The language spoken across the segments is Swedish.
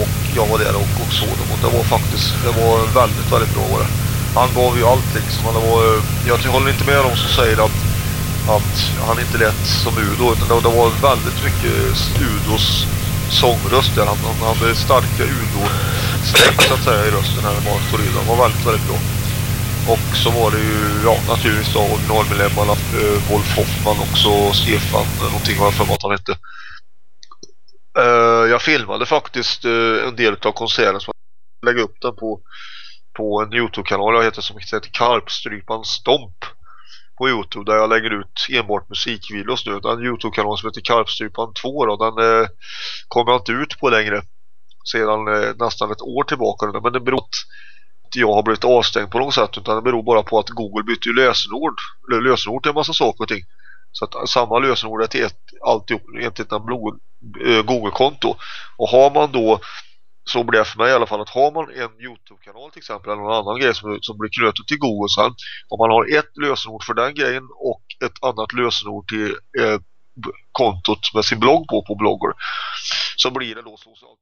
Och jag var där och, och såg dem och det var faktiskt, det var väldigt, väldigt bra var det. Han gav ju allt liksom. Det var, jag håller inte med dem som säger att, att han inte lät som Udo utan det, det var väldigt mycket Udos sångröst där. Han, han hade starka Udo-streck så att säga i rösten här med Torilla. Han var väldigt, väldigt bra. Och så var det ju, ja naturligtvis då originalmedlemmarna, eh, Wolf Hoffman också, Stefan, någonting var jag för mig att han hette. Uh, jag filmade faktiskt uh, en del av konserten som jag lägger upp den på, på en Youtube-kanal jag heter som heter Karpstrypan Stomp på Youtube där jag lägger ut enbart musikvideos nu. Den Youtube-kanal som heter Karpstrypan 2 då, den uh, kommer jag inte ut på längre sedan nästan ett år tillbaka men det beror på att jag har blivit avstängd på något sätt utan det beror bara på att Google bytte ju lösenord, lösenord till en massa saker och ting. Så att samma lösenord är till ett, alltihop egentligen en eh, Google-konto. Och har man då, så blir det för mig i alla fall, att har man en Youtube-kanal till exempel eller någon annan grej som, som blir knuten till Google sen, om man har ett lösenord för den grejen och ett annat lösenord till eh, kontot med sin blogg på, på blogger så blir det då socialt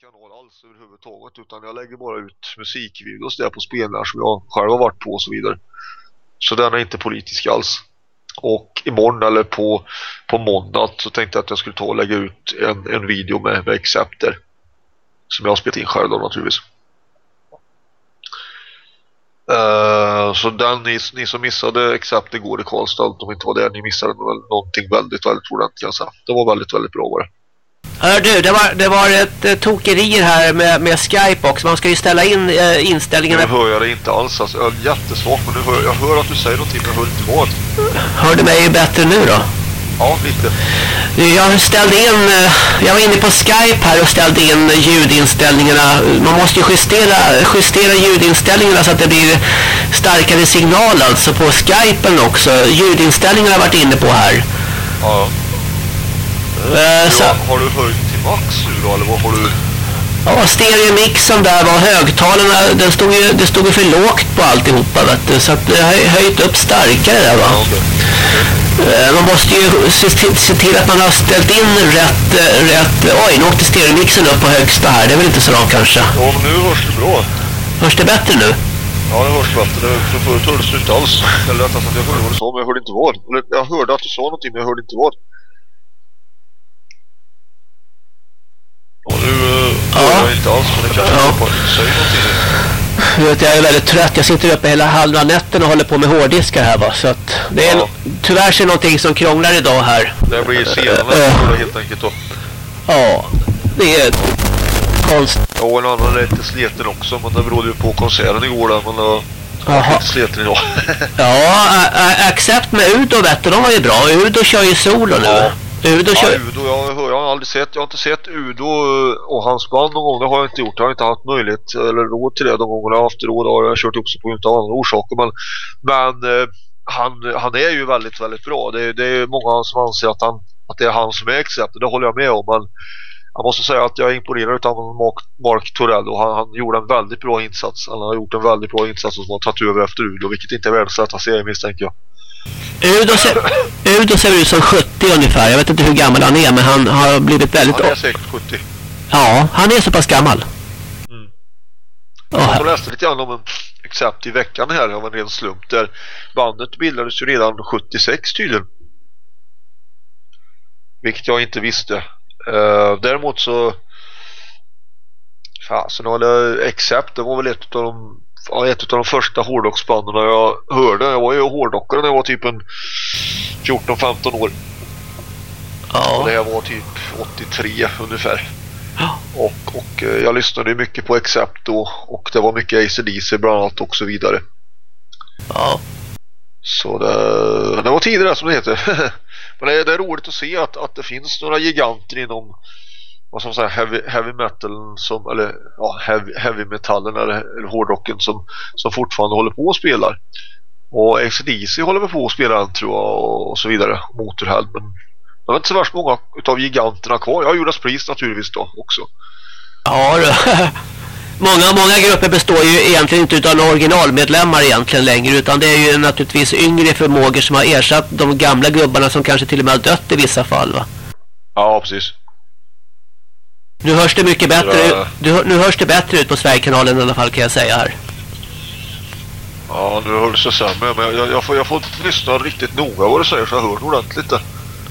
kanal alls överhuvudtaget utan jag lägger bara ut musikvideos där på spelningar som jag själv har varit på och så vidare. Så den är inte politisk alls. Och imorgon eller på, på måndag så tänkte jag att jag skulle ta och lägga ut en, en video med, med Accepter. Som jag har spelat in själv då naturligtvis. Uh, så den ni, ni som missade Accepter går i Karlstad om de inte var där, ni missade någonting väldigt, väldigt ordentligt. Alltså. Det var väldigt, väldigt bra var det. Hör du, det var, det var ett eh, tokerier här med, med Skype också. Man ska ju ställa in eh, inställningarna. Nu hör jag det inte alls. Alltså, jag är jättesvagt, men nu hör, jag hör att du säger någonting, men jag hör inte vad. Hör du mig bättre nu då? Ja, lite. Jag ställde in, eh, jag var inne på Skype här och ställde in ljudinställningarna. Man måste ju justera, justera ljudinställningarna så att det blir starkare signal alltså på Skypen också. Ljudinställningarna har varit inne på här. Ja. Eh, så... Har du höjt till max nu då, eller vad har du... Ja, stereomixen där var högtalarna, den stod ju, det stod ju för lågt på alltihopa vet du, så att det har höjt upp starkare där va. Ja, okay. Eh, man måste ju se till, se till, att man har ställt in rätt, eh, rätt, oj nu åkte stereomixen upp på högsta här, det är väl inte så bra kanske. Ja, men nu hörs det bra. Hörs det bättre nu? Ja, det hörs bättre. För förut hördes det inte alls. Eller rättare sagt, jag hörde vad du sa, men jag hörde inte vad. Jag hörde att du sa någonting, men jag hörde inte vad. Och nu uh, ja. jag inte alls, men det kanske ja. på säg någonting. Vet, jag är väldigt trött. Jag sitter uppe hela halva nätten och håller på med hårddiskar här va. Så att det är ja. tyvärr så är någonting som krånglar idag här. Det blir senare uh, helt enkelt då. Ja, det är konstigt. Ja, en annan är lite sleten också, men det berodde ju på konserten igår där. Men uh, Jaha. sleten idag. ja, Accept med Udo vet du, de var ju bra. Udo kör ju solo nu. Ja. Udo kör... Ja, Udo, jag, jag har aldrig sett, jag har inte sett Udo och hans band någon gång, det har jag inte gjort. Jag har inte haft möjlighet eller råd till det någon gång. Jag har haft råd och jag har kört upp sig på inte andra orsaker. Men, men eh, han, han är ju väldigt, väldigt bra. Det, det är många som anser att, han, att det är han som är Accepted, det håller jag med om. Men jag måste säga att jag är imponerad av Mark, Mark Torello. Han, han gjorde en väldigt bra insats. Han har gjort en väldigt bra insats som har tagit över efter Udo, vilket inte är världens rätta serie misstänker jag. Udo ser, Udo ser ut som 70 ungefär. Jag vet inte hur gammal han är men han har blivit väldigt... Han är säkert 70. Ja, han är så pass gammal. Mm. Oh. Jag läste lite grann om en exakt i veckan här av en ren slump där bandet bildades ju redan 76 tydligen. Vilket jag inte visste. Uh, däremot så fasen det Accept, det var väl ett av de ja, ett av de första hårdrocksbanden jag hörde. Jag var ju hårdrockare när jag var typ en 14-15 år. Ja. Och det här var typ 83 ungefär. Ja. Och, och eh, jag lyssnade mycket på Accept då och det var mycket ACDC bland annat och så vidare. Ja. Så det, det var tidigare som det heter. Men det, det, är roligt att se att, att det finns några giganter inom vad som säger heavy, heavy metal som eller ja, heavy, heavy metallen eller, eller hårdrocken som, som fortfarande håller på och spelar. Och XDC håller väl på att spela tror jag och, så vidare. Motorhead men det är inte så värst många utav giganterna kvar. Ja, Judas Priest naturligtvis då också. Ja, många, många grupper består ju egentligen inte av några originalmedlemmar egentligen längre utan det är ju naturligtvis yngre förmågor som har ersatt de gamla gubbarna som kanske till och med har dött i vissa fall va? Ja, precis. Nu hörs det mycket bättre du, nu hörs det bättre ut på Sverigekanalen i alla fall kan jag säga här. Ja, nu hörs det sämre men jag, jag, får, jag får lyssna riktigt noga vad du säger så jag hör ordentligt.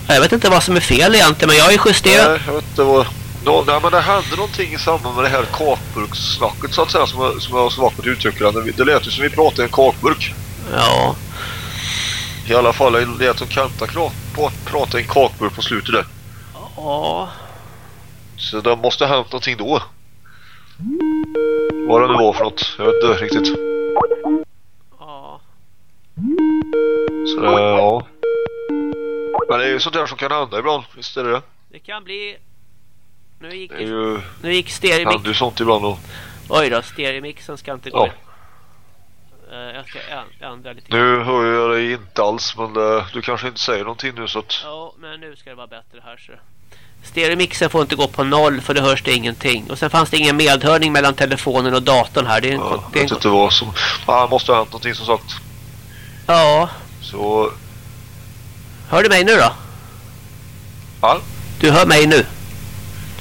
Jag vet inte vad som är fel egentligen men jag har ju justerat. Nej, jag vet inte vad... No, nej, men det hände någonting i samband med det här kakburkssnacket så att säga som jag, som jag så vackert uttrycker det. Det lät ju som vi pratade i en kakburk. Ja. I alla fall det lät som Kanta pratade i en kakburk på slutet där. Ja. Så det måste ha hänt någonting då. Vad det nu var för något. Jag vet inte riktigt. Ja. Så det, ja. Men det är ju sånt där som kan hända ibland. Visst är det det? Det kan bli... Nu gick, det ju... nu gick stereomix... händer ju sånt ibland då. Oj då, stereomixen ska inte gå. Ja. Uh, jag ska ändra lite. Nu hör jag dig inte alls men det, du kanske inte säger någonting nu så att... Ja, men nu ska det vara bättre här så. Stereomixen får inte gå på noll för det hörs det ingenting. Och sen fanns det ingen medhörning mellan telefonen och datorn här. Det är en, ja, det är en... inte vad som... Det måste ha hänt någonting som sagt. Ja. Så... Hör du mig nu då? Ja. Du hör mig nu?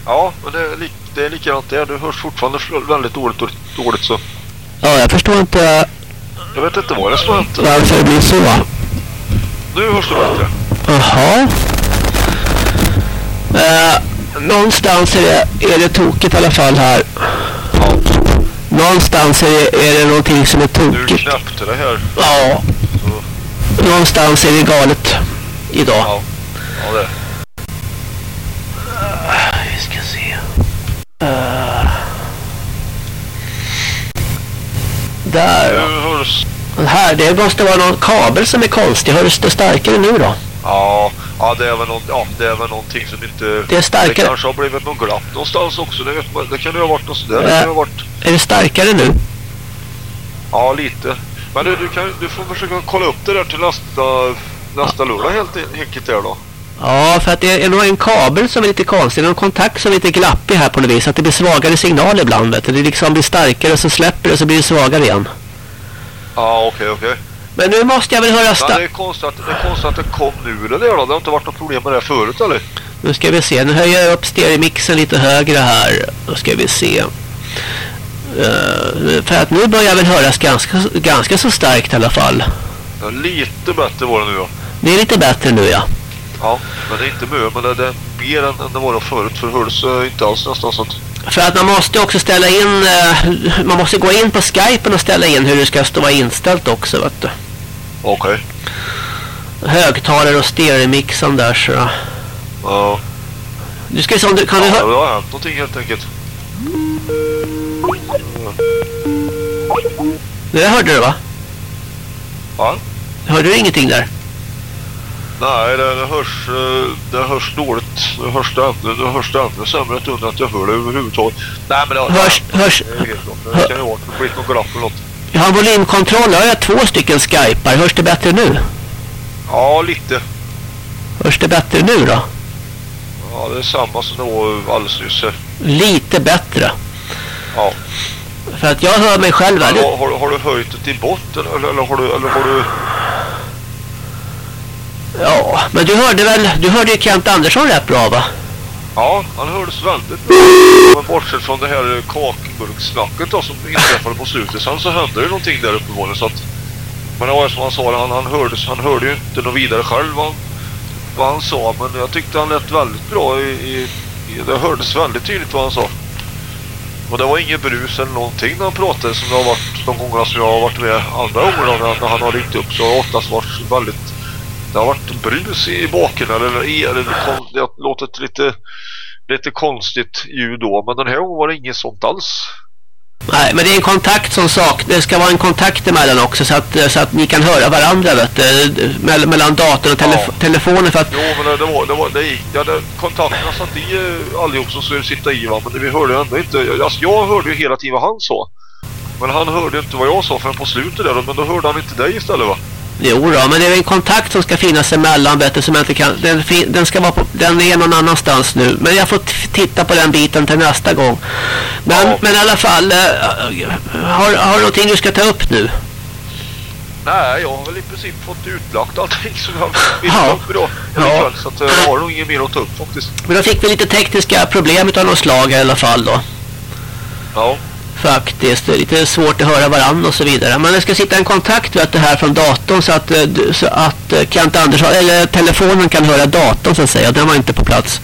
Ja, men det är, lik, det är likadant där. Du hörs fortfarande väldigt dåligt, dåligt, dåligt så. Ja, jag förstår inte... Jag vet inte vad det är som har hänt. Varför det blir så? Nu hörs det bättre. Jaha. Eh, någonstans är det, är det tokigt i alla fall här. Ja. Någonstans är det, är det någonting som är tokigt. Du knäppte det här. Ja. Så. Någonstans är det galet idag. Ja, ja det uh, Vi ska se. Uh. Där. Hörs... Här, det måste vara någon kabel som är konstig. Hörs det starkare nu då? Ja, ja, det är väl någon, ja, det är väl någonting som inte... Det är starkare. Det kanske har blivit någon glapp någonstans också. Det, vet man, det kan ju ha varit något sådär. Det kan ha varit... Är det starkare nu? Ja, lite. Men du, du, kan, du får försöka kolla upp det där till nästa, nästa lördag helt enkelt där då. Ja, för att det är nog en kabel som är lite konstig. Någon kontakt som är lite glappig här på något vis. Att det blir svagare signaler ibland. Vet du. Det liksom blir starkare och så släpper det och så blir det svagare igen. Ja, okej, okay, okej. Okay. Men nu måste jag väl höra... Men det är konstigt att det, är konstigt att det kom nu det där då. Det har inte varit något problem med det förut eller? Nu ska vi se. Nu höjer jag upp stereomixen lite högre här. Då ska vi se. Uh, för att nu börjar väl höras ganska, ganska så starkt i alla fall. Ja, lite bättre var det nu ja. Det är lite bättre nu ja. Ja, men det är inte mycket, men det är mer än, än det var förut. För det hördes uh, inte alls nästan sånt. För att man måste också ställa in, uh, man måste gå in på Skype och ställa in hur det ska stå inställt också vet du. Okej. Okay. Högtalare och stereomixen där så. Ja. Du ska se om du kan ja, du det har hänt någonting helt enkelt. Det där hörde du va? Ja. Hörde du ingenting där? Nej, det, det hörs det hörs dåligt. Det hörs det ännu, det hörs det ännu sämre under att jag hör det överhuvudtaget. Nej, men det hörs, det, hörs, det, är helt klart. det kan ju vara det någon glapp eller något. Jag har volymkontroll. Jag har två stycken skypar. Hörs det bättre nu? Ja, lite. Hörs det bättre nu då? Ja, det är samma som det var alldeles nyss. Lite bättre. Ja. För att jag hör mig själv. Har, har, har, du höjt det till botten eller, eller, har du, eller har du... Ja, men du hörde väl, du hörde ju Kent Andersson rätt bra va? Ja, han hördes väldigt bra. Men bortsett från det här kakburksnacket då som inträffade på slutet. Sen så hände det någonting där uppe på så att... Men det var som han sa, han, han, hördes, han hörde ju inte något vidare själv vad, vad han sa. Men jag tyckte han lät väldigt bra i, i, i, Det hördes väldigt tydligt vad han sa. Och det var inget brus eller någonting när han pratade som det har varit de gångerna som jag har varit med andra gånger när, när han har ringt upp så har oftast varit väldigt det har varit brus i baken eller eller det har låtit lite lite konstigt ljud då men den här gången var det inget sånt alls. Nej, men det är en kontakt som sak. Det ska vara en kontakt emellan också så att, så att ni kan höra varandra vet du, mellan datorn och telef ja. telefonen för att... Jo, men det var, det var, det gick, ja, det, kontakterna satt i eh, allihop som skulle sitta i va, men vi hörde ändå inte, alltså jag hörde ju hela tiden vad han sa. Men han hörde inte vad jag sa förrän på slutet där, men då hörde han inte dig istället va? Jo då, men det är en kontakt som ska finnas emellan du, som inte kan. Den, den, ska vara på, den är någon annanstans nu. Men jag får titta på den biten till nästa gång. Men, ja. men i alla fall, äh, har, har du någonting du ska ta upp nu? Nej, jag har väl i princip fått utlagt allting som jag vill ta upp idag. Ja. Så att, eh, jag har nog inget mer att ta upp faktiskt. Men då fick vi lite tekniska problem av något slag i alla fall då. Ja faktiskt. Det är lite svårt att höra varandra och så vidare. Men det ska sitta en kontakt vet det här från datorn så att, eh, så att eh, Kent Andersson, eller telefonen kan höra datorn så att säga. Den var inte på plats.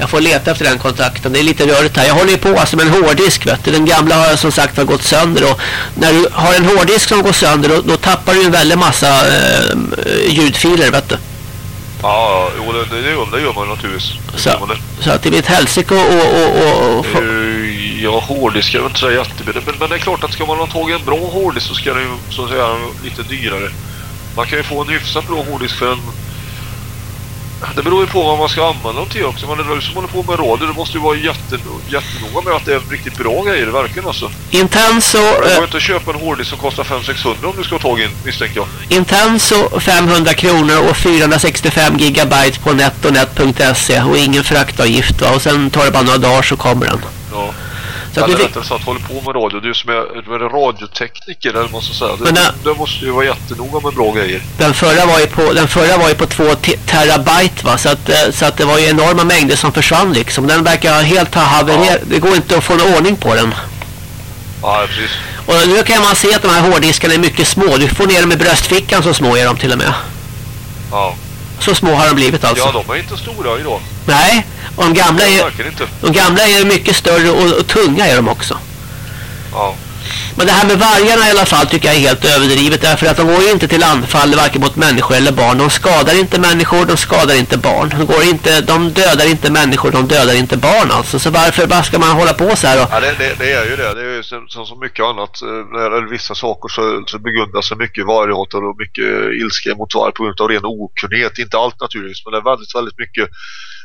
Jag får leta efter den kontakten. Det är lite rörigt här. Jag håller ju på alltså med en hårddisk vet du. Den gamla har som sagt var gått sönder. Och när du har en hårddisk som går sönder då, då tappar du en väldig massa eh, ljudfiler vet du. Ja, jo, det, det, det gör man naturligtvis. Så, så att det blir ett helsike och... och, och, och Ja, hårddisk är inte så jättebilligt. Men, men det är klart att ska man ha tagit en bra hårddisk så ska den ju så att säga lite dyrare. Man kan ju få en hyfsat bra hårddisk för en det beror ju på vad man ska använda dem till också. Men det är du som håller på med radio, det måste ju vara jätte, jättenoga med att det är riktigt bra grejer, verkligen alltså. Intenso... Det går inte att köpa en hårddisk som kostar 500-600 om du ska ha tag in, misstänker jag. Intenso 500 kronor och 465 gigabyte på netonet.se och ingen fraktavgift va? Och sen tar det bara några dagar så kommer den. Ja. Så eller rättare sagt håller på med radio. Du som är, radiotekniker eller måste säga. Du, den, du, måste ju vara jättenoga med bra grejer. Den förra var ju på, den förra var ju på 2 terabyte va. Så att, eh, så att det var ju enorma mängder som försvann liksom. Den verkar helt ha havererat. Ja. Det går inte att få en ordning på den. Ja, precis. Och nu kan man se att de här hårddiskarna är mycket små. Du får ner dem i bröstfickan så små är de till och med. Ja. Så små har de blivit alltså. Ja, de är inte stora idag. Nej, och de gamla är, de gamla är mycket större och, och tunga är de också. Ja. Men det här med vargarna i alla fall tycker jag är helt överdrivet därför att de går ju inte till anfall varken mot människor eller barn. De skadar inte människor, de skadar inte barn. De, går inte, de dödar inte människor, de dödar inte barn alltså. Så varför bara ska man hålla på så här? Och... Ja, det, det, det, är ju det. Det är ju som, som så mycket annat. Eh, när vissa saker så, så begrundar sig mycket varghatar och mycket ilska mot varg på grund av ren okunnighet. Inte allt naturligtvis, men det är väldigt, väldigt mycket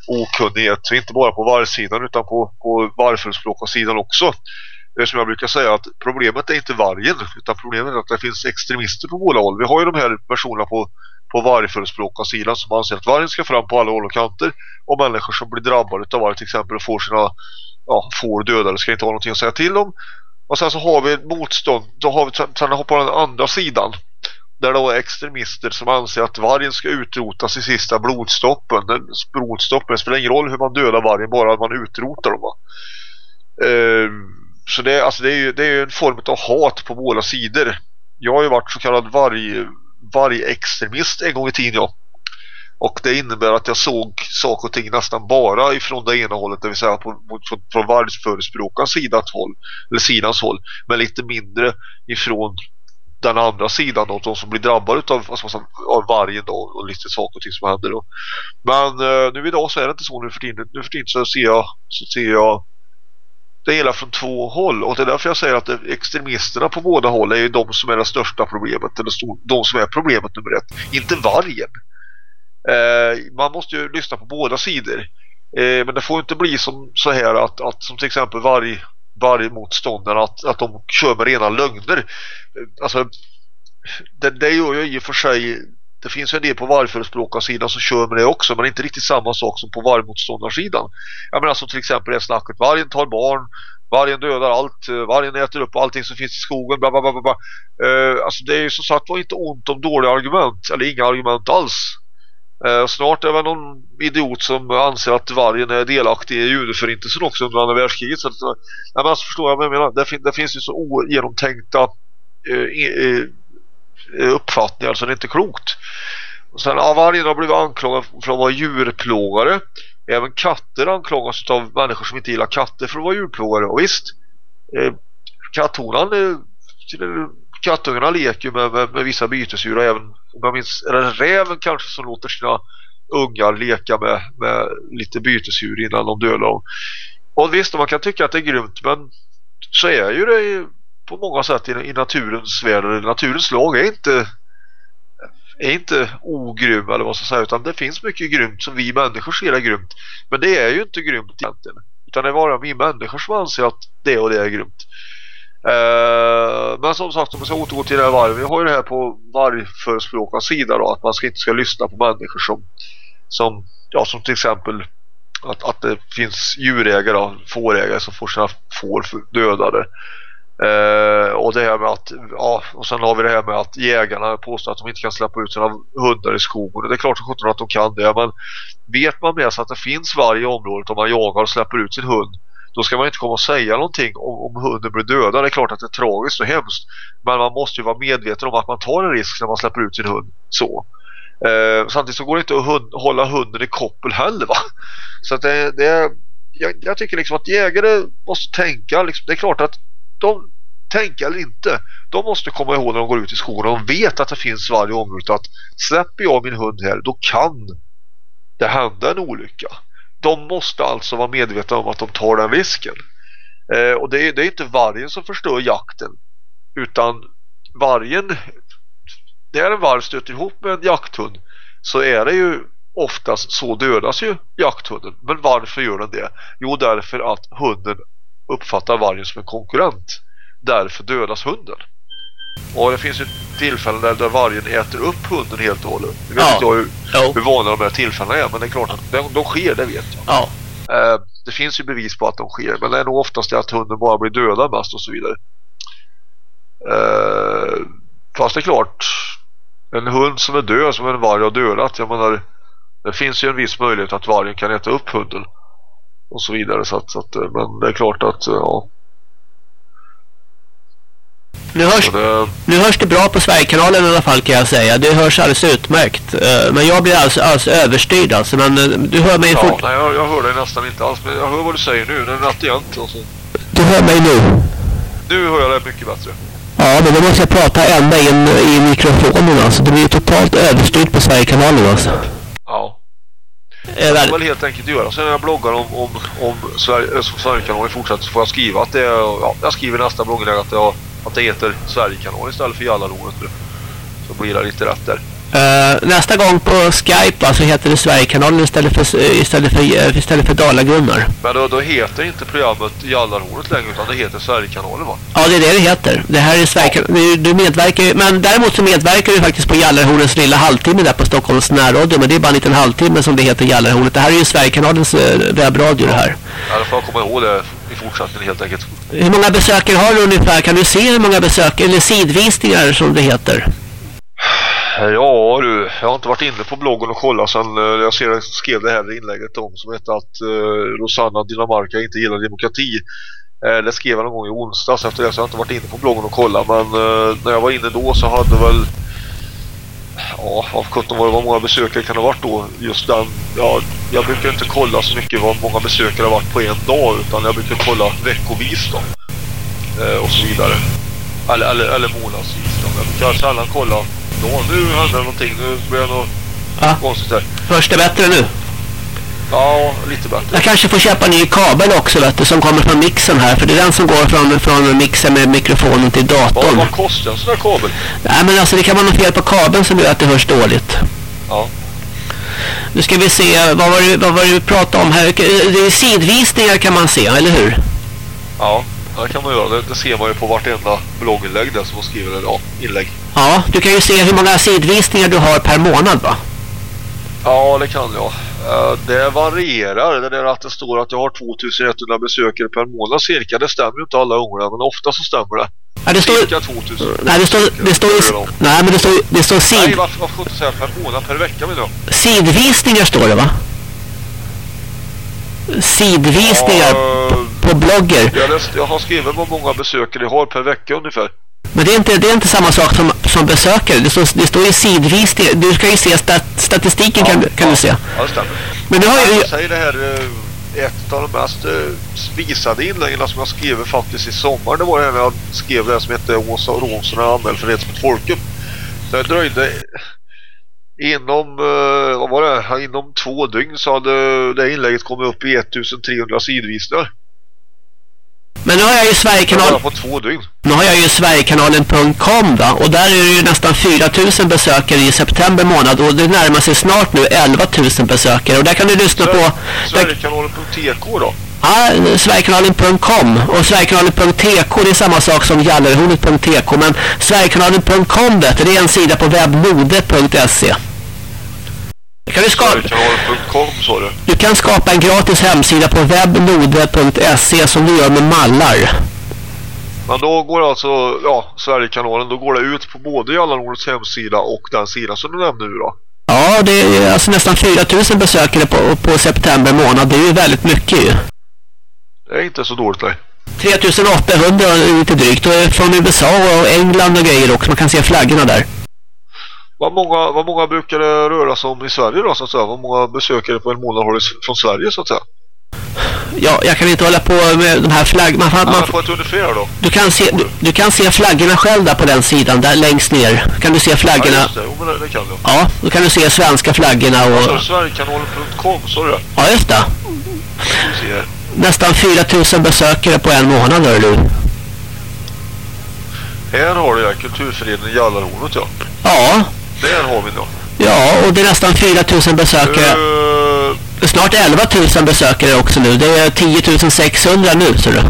okunnighet. Inte bara på vargsidan utan på, på vargförespråkarsidan också det som jag brukar säga att problemet är inte vargen utan problemet är att det finns extremister på båda håll. Vi har ju de här personerna på, på vargförespråkarsidan som anser att vargen ska fram på alla håll och kanter och människor som blir drabbade av varg till exempel och får sina ja, får dödade ska inte ha någonting att säga till om. Och sen så har vi motstånd, då har vi sen har på den andra sidan där då var extremister som anser att vargen ska utrotas i sista blodstoppen. Blodstoppen spelar ingen roll hur man dödar vargen, bara att man utrotar dem. Va? Eh, så det, alltså det, är ju, det är en form av hat på båda sidor. Jag har ju varit så kallad varg, vargextremist en gång i tiden, ja. Och det innebär att jag såg saker och ting nästan bara ifrån det ena hållet, det vill säga på, på, från vargsförespråkarens sidans håll, eller sidans håll, men lite mindre ifrån den andra sidan då, de som blir drabbade av, alltså, av vargen då, och lite saker och ting som händer då. Men eh, nu idag så är det inte så nu för tiden. Nu för tiden så ser jag, så ser jag det hela från två håll och det är därför jag säger att extremisterna på båda håll är ju de som är det största problemet eller de som är problemet nummer ett, inte vargen eh, man måste ju lyssna på båda sidor eh, men det får inte bli som så här att, att som till exempel varg, vargmotståndare att, att de kör med rena lögner alltså det, det gör ju i och för sig det finns en del på vargförespråkarsidan som kör med det också men inte riktigt samma sak som på vargmotståndarsidan. Jag menar som till exempel det snacket vargen tar barn, vargen dödar allt, vargen äter upp allting som finns i skogen bla bla bla bla. Uh, alltså det är ju som sagt var inte ont om dåliga argument eller inga argument alls. Eh, snart är det väl någon idiot som anser att vargen är delaktig i judeförintelsen också under andra världskriget. Så att, eh, nej, men alltså förstår jag vad jag menar. Det, fin det finns ju så ogenomtänkta eh, eh uppfattningar så det är inte klokt. Och sen ja, vargen har blivit anklagad för att vara djurplågare. Även katter anklagas av människor som inte gillar katter för att vara djurplågare. Och visst, eh, eh, kattungarna leker med, med, med vissa bytesdjur och även, om jag minns, är det räven kanske som låter sina ungar leka med, med lite bytesdjur innan de dödar dem. Och visst, man kan tycka att det är grymt men så är ju det på många sätt i, i naturens värld. Naturens lag är inte är inte ogrym eller vad ska säga utan det finns mycket grymt som vi människor ser är grymt. Men det är ju inte grymt egentligen. Utan det är bara vi människor som anser att det och det är grymt. Eh, men som sagt om vi ska återgå till det här varv. Vi har ju det här på vargförespråkarnas sida då. Att man ska inte ska lyssna på människor som, som, ja, som till exempel att, att det finns djurägare, fårägare som får sina får dödade. Eh, och det här med att ja, och sen har vi det här med att jägarna påstår att de inte kan släppa ut sina hundar i skogen. Det är klart att de kan det men vet man med sig att det finns varg i området om man jagar och släpper ut sin hund då ska man inte komma och säga någonting om, om hunden blir dödad. Det är klart att det är tragiskt och hemskt. Men man måste ju vara medveten om att man tar en risk när man släpper ut sin hund. Så. Eh, samtidigt så går det inte att hund, hålla hunden i koppel heller va. Så att det, det jag, jag, tycker liksom att jägare måste tänka. Liksom, det är klart att de tänker eller inte. De måste komma ihåg när de går ut i skogen och de vet att det finns varje område. att släpper jag min hund här då kan det hända en olycka de måste alltså vara medvetna om att de tar den risken. Eh, och det är, det är inte vargen som förstör jakten utan vargen när en varg stöter ihop med en jakthund så är det ju oftast så dödas ju jakthunden. Men varför gör den det? Jo, därför att hunden uppfattar vargen som en konkurrent. Därför dödas hunden. Och det finns ju tillfällen där, vargen äter upp hunden helt och hållet. Jag vet ja. inte hur, hur vanliga de här tillfällena är, men det är klart att de, de sker, det vet jag. Ja. Eh, det finns ju bevis på att de sker, men det är nog oftast att hunden bara blir dödad mest och så vidare. Eh, fast det är klart, en hund som är död, som en varg har dödat, jag menar, det finns ju en viss möjlighet att vargen kan äta upp hunden. Och så vidare, så att, så att men det är klart att, ja nu hörs, det... nu hörs det bra på Sverigekanalen i alla fall kan jag säga. Det hörs alldeles utmärkt. Eh, men jag blir alltså, alltså överstyrd alltså. Men eh, du hör mig ja, fort... nej, jag, jag hör dig nästan inte alls. Men jag hör vad du säger nu. Det är natt alltså. Du hör mig nu? Nu hör jag dig mycket bättre. Ja, men då måste jag prata ända in i mikrofonen alltså. Det blir totalt överstyrt på Sverigekanalen alltså. Ja. Det får väl helt enkelt göra. Sen när jag bloggar om, om, om Sverige, Sverigekanalen i fortsättningen så får jag skriva att det är, ja, jag skriver nästa blogginlägg att det har att det heter Sverigekanal istället för Jallarhornet nu. Så blir det lite rätt där. Uh, nästa gång på Skype alltså heter det Sverigekanalen istället för, istället för, uh, istället för Dalagunnar. Men då, då heter inte programmet Jallarhornet längre utan det heter Sverigekanalen va? Ja det är det det heter. Det här är Sverigekanalen. Du, medverkar men däremot så medverkar du faktiskt på Jallarhornets lilla halvtimme där på Stockholms närradio. Men det är bara en liten halvtimme som det heter Jallarhornet. Det här är ju Sverigekanalens uh, webbradio det här. Ja, då får jag komma ihåg det i fortsättningen helt enkelt. Hur många besökare har du ungefär? Kan du se hur många besökare eller sidvisningar som det heter? Ja du, jag har inte varit inne på bloggen och kollat sen uh, jag ser, skrev det här inlägget om som heter att uh, Rosanna Dinamarca inte gillar demokrati. Uh, det skrev jag någon gång i onsdags efter det så jag har inte varit inne på bloggen och kollat men när jag var inne då så hade väl ja, av 17 var det var många besökare kan det ha varit då just den, ja, jag brukar inte kolla så mycket vad många besökare har varit på en dag utan jag brukar kolla veckovis då och så vidare eller, eller, eller månadsvis då. jag brukar sällan kolla då, nu händer någonting. Nu blir det något ja. konstigt här. Hörs det bättre nu? Ja, lite bättre. Jag kanske får köpa en ny kabel också vet du, som kommer från mixen här. För det är den som går från, från mixen med mikrofonen till datorn. Vad, vad kostar en sån här kabel? Nej men alltså det kan vara något fel på kabeln som gör att det hörs dåligt. Ja. Nu ska vi se, vad var det, vad var det vi pratade om här? Det är sidvisningar kan man se, eller hur? Ja. Det kan man göra. Det, det ser man ju på vartenda blogginlägg där som man skriver ja, inlägg. Ja, du kan ju se hur många sidvisningar du har per månad va? Ja, det kan jag. Uh, det varierar. Det är att det står att jag har 2100 besökare per månad cirka. Det stämmer ju inte alla gånger, men ofta så stämmer det. Ja, det står, cirka 2000. Nej, det står, det står, nej, men det står, det står sid... Nej, varför, varför inte säga per månad, per vecka menar jag? Sidvisningar står det va? Sidvisningar ja, på, på blogger. Jag, läst, jag har skrivit hur många besökare jag har per vecka ungefär. Men det är inte, det är inte samma sak som, som besökare. Det står, det står ju sidvisningar. Du ska ju se stat, statistiken ja, kan, kan ja, du se. Ja, det. Men du har ju... Jag säger det här eh, ett av de mest visade inläggen som jag skrev faktiskt i sommar. Det var det när jag skrev det som hette Åsa Rånsson är anmäld för hets mot folket. Det dröjde inom, uh, vad var det? Inom två dygn så hade det inlägget kommit upp i 1300 sidvisningar. Men nu har jag ju Sverigekanalen... på två dygn. Nu har jag ju Sverigekanalen.com va? Och där är det ju nästan 4000 besökare i september månad. Och det närmar sig snart nu 11 000 besökare. Och där kan du lyssna på... Sverigekanalen.tk då? Ja, Sverigekanalen.com och Sverigekanalen.tk det är samma sak som Gallerhornet.tk men Sverigekanalen.com det är en sida på webbmode.se kan du, skapa... du? kan skapa en gratis hemsida på webbmode.se som du gör med mallar. Men då går alltså, ja, Sverigekanalen, då går det ut på både Jallarhornets hemsida och den sidan som du nämnde nu då? Ja, det är alltså nästan 4000 besökare på, på september månad. Det är ju väldigt mycket ju. Det är inte så dåligt nej. 3800 lite drygt och från USA och England och grejer också. Man kan se flaggorna där. Vad många, vad många brukar det röra sig om i Sverige då så att säga? Vad många besökare på en månad har du från Sverige så att säga? Ja, jag kan inte hålla på med de här flaggorna. Man, man, får ett ungefär då. Du kan, se, du, du, kan se flaggorna själv där på den sidan, där längst ner. Kan du se flaggorna? Ja, det. Jo, det, det kan jag. Ja, då kan du se svenska flaggorna och... Alltså, Sverigekanalen.com, sa du Ja, just det. Nästan 4000 besökare på en månad, hör du. Här har du ja, kulturföreningen Jallarhornet, ja. Ja. Där har vi då. Ja, och det är nästan 4000 besökare. Uh... Snart 11 000 besökare också nu. Det är 10 600 nu, så du.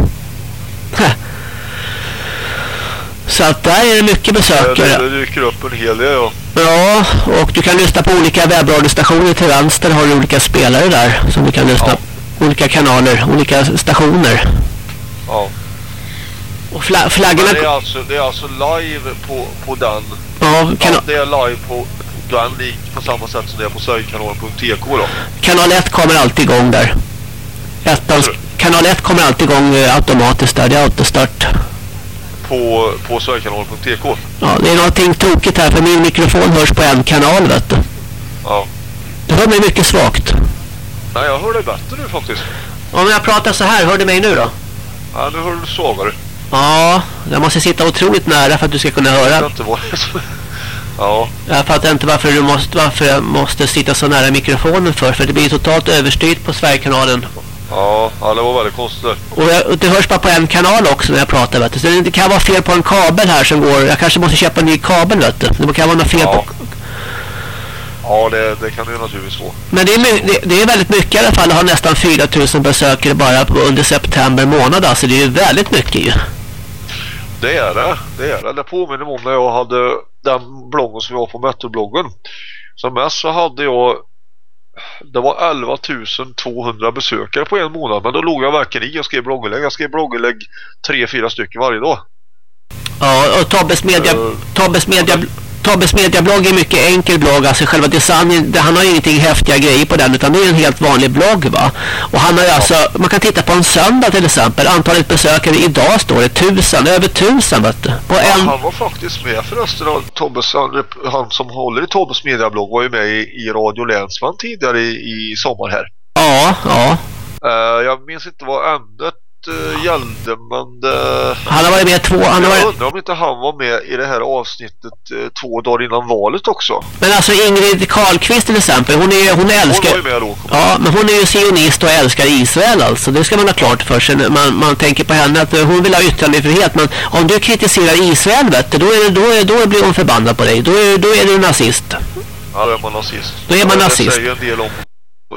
Så att där är det mycket besökare. Det, det dyker upp en hel del, ja. Ja, och du kan lyssna på olika webbradiostationer till vänster har du olika spelare där som du kan lyssna ja. på. Olika kanaler, olika stationer. Ja. Och fla flaggorna... det, är alltså, det är alltså live på, på den. Ja, kan... ja, det är live på den på samma sätt som det är på Sverigekanalen.tk då. Kanal 1 kommer alltid igång där. Ettans, kanal 1 kommer alltid igång eh, automatiskt där. Det är autostart. På, på Sverigekanalen.tk? Ja, det är någonting tokigt här för min mikrofon hörs på en kanal vet du. Ja. Du hör mig mycket svagt. Nej, jag hör dig bättre nu faktiskt. Om jag pratar så här, hör du mig nu då? Ja, nu hör du svagare. Ja, jag måste sitta otroligt nära för att du ska kunna höra. Jag Ja. Jag fattar inte varför du måste varför jag måste sitta så nära mikrofonen för för det blir totalt överstyrt på Sverigekanalen. Ja, ja, det var väldigt konstigt. Och, jag, och det hörs bara på en kanal också när jag pratar vet du. Så det kan vara fel på en kabel här som går. Jag kanske måste köpa en ny kabel vet du. Det kan vara något fel ja. på Ja, det, det kan det naturligtvis vara. Men det är, det, det är väldigt mycket i alla fall. att ha nästan 4000 besökare bara på, under september månad. Alltså det är ju väldigt mycket ju. Det är det. Det är det. Det påminner om när jag hade den bloggen som jag har på Metrobloggen. Som mest så hade jag det var 11 200 besökare på en månad men då låg jag verkligen i och skrev blogginlägg. Jag skrev blogginlägg tre, fyra stycken varje dag. Ja, och Tobbes media, uh, Tobbes media, Tobbes mediablogg är mycket enkel blogg. Alltså själva designen, han har ingenting häftiga grejer på den utan det är en helt vanlig blogg va. Och han har alltså, man kan titta på en söndag till exempel. Antalet besökare idag står det tusen, över tusen vet du. På ja, en... Han var faktiskt med förresten. Tobbes, han, han som håller i Tobbes mediablogg var ju med i, i Radio Länsman tidigare i, i sommar här. Ja, ja. Uh, jag minns inte vad ämnet uh, gällde men det... Han har varit med två... Han jag varit... undrar om inte han var med i det här avsnittet uh, två dagar innan valet också. Men alltså Ingrid Carlqvist till exempel, hon, är, hon älskar... Hon var ju med då. Ja, men hon är ju sionist och älskar Israel alltså. Det ska man ha klart för sig. Man, man tänker på henne att hon vill ha yttrandefrihet. Men om du kritiserar Israel, vet du, då, är, då, är, då blir hon förbannad på dig. Då är, då är du nazist. Ja, då är man nazist. Då är man nazist. Det säger en del om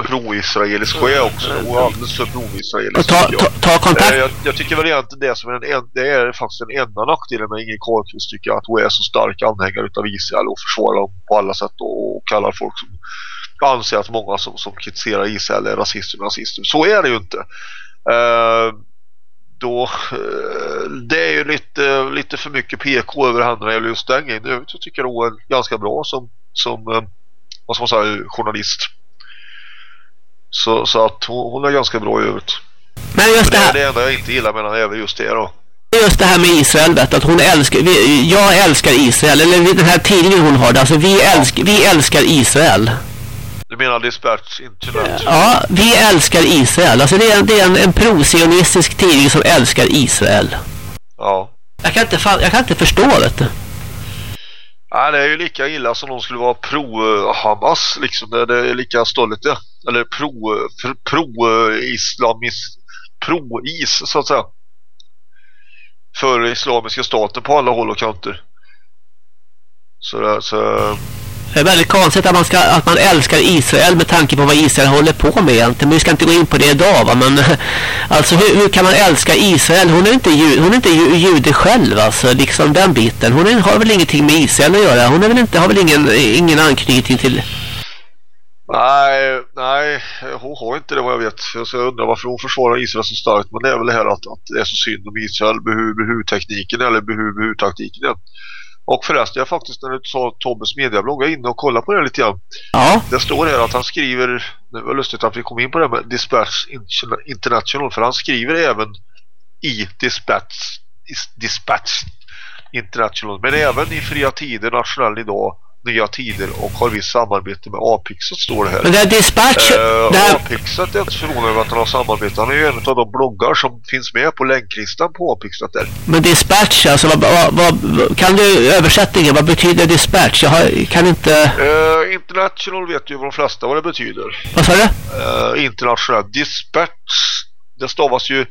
pro-israelisk är också. Och alldeles för pro-israelisk. Ta, ta, ta, kontakt. Jag, jag, tycker väl egentligen det som är en, det är faktiskt den enda nackdelen med Ingrid Carlqvist tycker jag att hon är så stark anhängare av Israel och försvarar dem på alla sätt och, och kallar folk som anser att många som, som kritiserar Israel är rasister och nazister. Så är det ju inte. Uh, då uh, det är ju lite, lite för mycket PK över henne när det gäller just den grejen. Jag tycker hon är ganska bra som, som vad ska man säga, journalist. Så, så att hon, hon är ganska bra i övrigt. Men just det här... Det, det enda jag inte gillar med henne är just det då. Just det här med Israel, vet att hon älskar, vi, jag älskar Israel, eller den här tidningen hon har, alltså vi, älsk, vi älskar Israel. Du menar Dispatch Internet? Ja, vi älskar Israel. Alltså det är, det är en, en pro-sionistisk tidning som älskar Israel. Ja. Jag kan inte, jag kan inte förstå det. Nej, det är ju lika illa som de skulle vara pro-Hamas liksom. Det, är lika stolligt det. Eller pro-islamism pro, pro-is så att säga. för islamiska staten på alla håll och kanter. Så, där, så eh, det är väldigt konstigt att man, ska, att man älskar Israel med tanke på vad Israel håller på med egentligen. Men vi ska inte gå in på det idag va. Men alltså hur, hur kan man älska Israel? Hon är inte, hon är inte jude själv alltså. Liksom den biten. Hon är, har väl ingenting med Israel att göra. Hon är väl inte, har väl ingen, ingen anknytning till... Nej, nej, hon har inte det vad jag vet. Så jag undrar varför hon försvarar Israel så starkt. Men det är väl det här att, att det är så synd om Israel, behu, behu-tekniken eller behu, behu-taktiken. Och förresten, jag faktiskt när du sa Tobbes mediablogg, jag är inne och kollar på det lite grann. Ja. Det står här att han skriver, det var lustigt att vi kom in på det med Dispatch International, för han skriver även i Dispatch, Dispatch International, men även i Fria Tider, Nationell idag nya tider och har visst samarbete med Apixet står det här. Men det är dispatch... Det här... Apixet är inte förvånad över att han har samarbete. Han är ju en av de bloggar som finns med på länklistan på Apixet där. Men dispatch, alltså vad, vad, vad, kan du översättningen? Vad betyder dispatch? Jag har, kan inte... Uh, international vet ju vad de flesta vad det betyder. Vad sa du? Uh, international. Dispatch, det stavas ju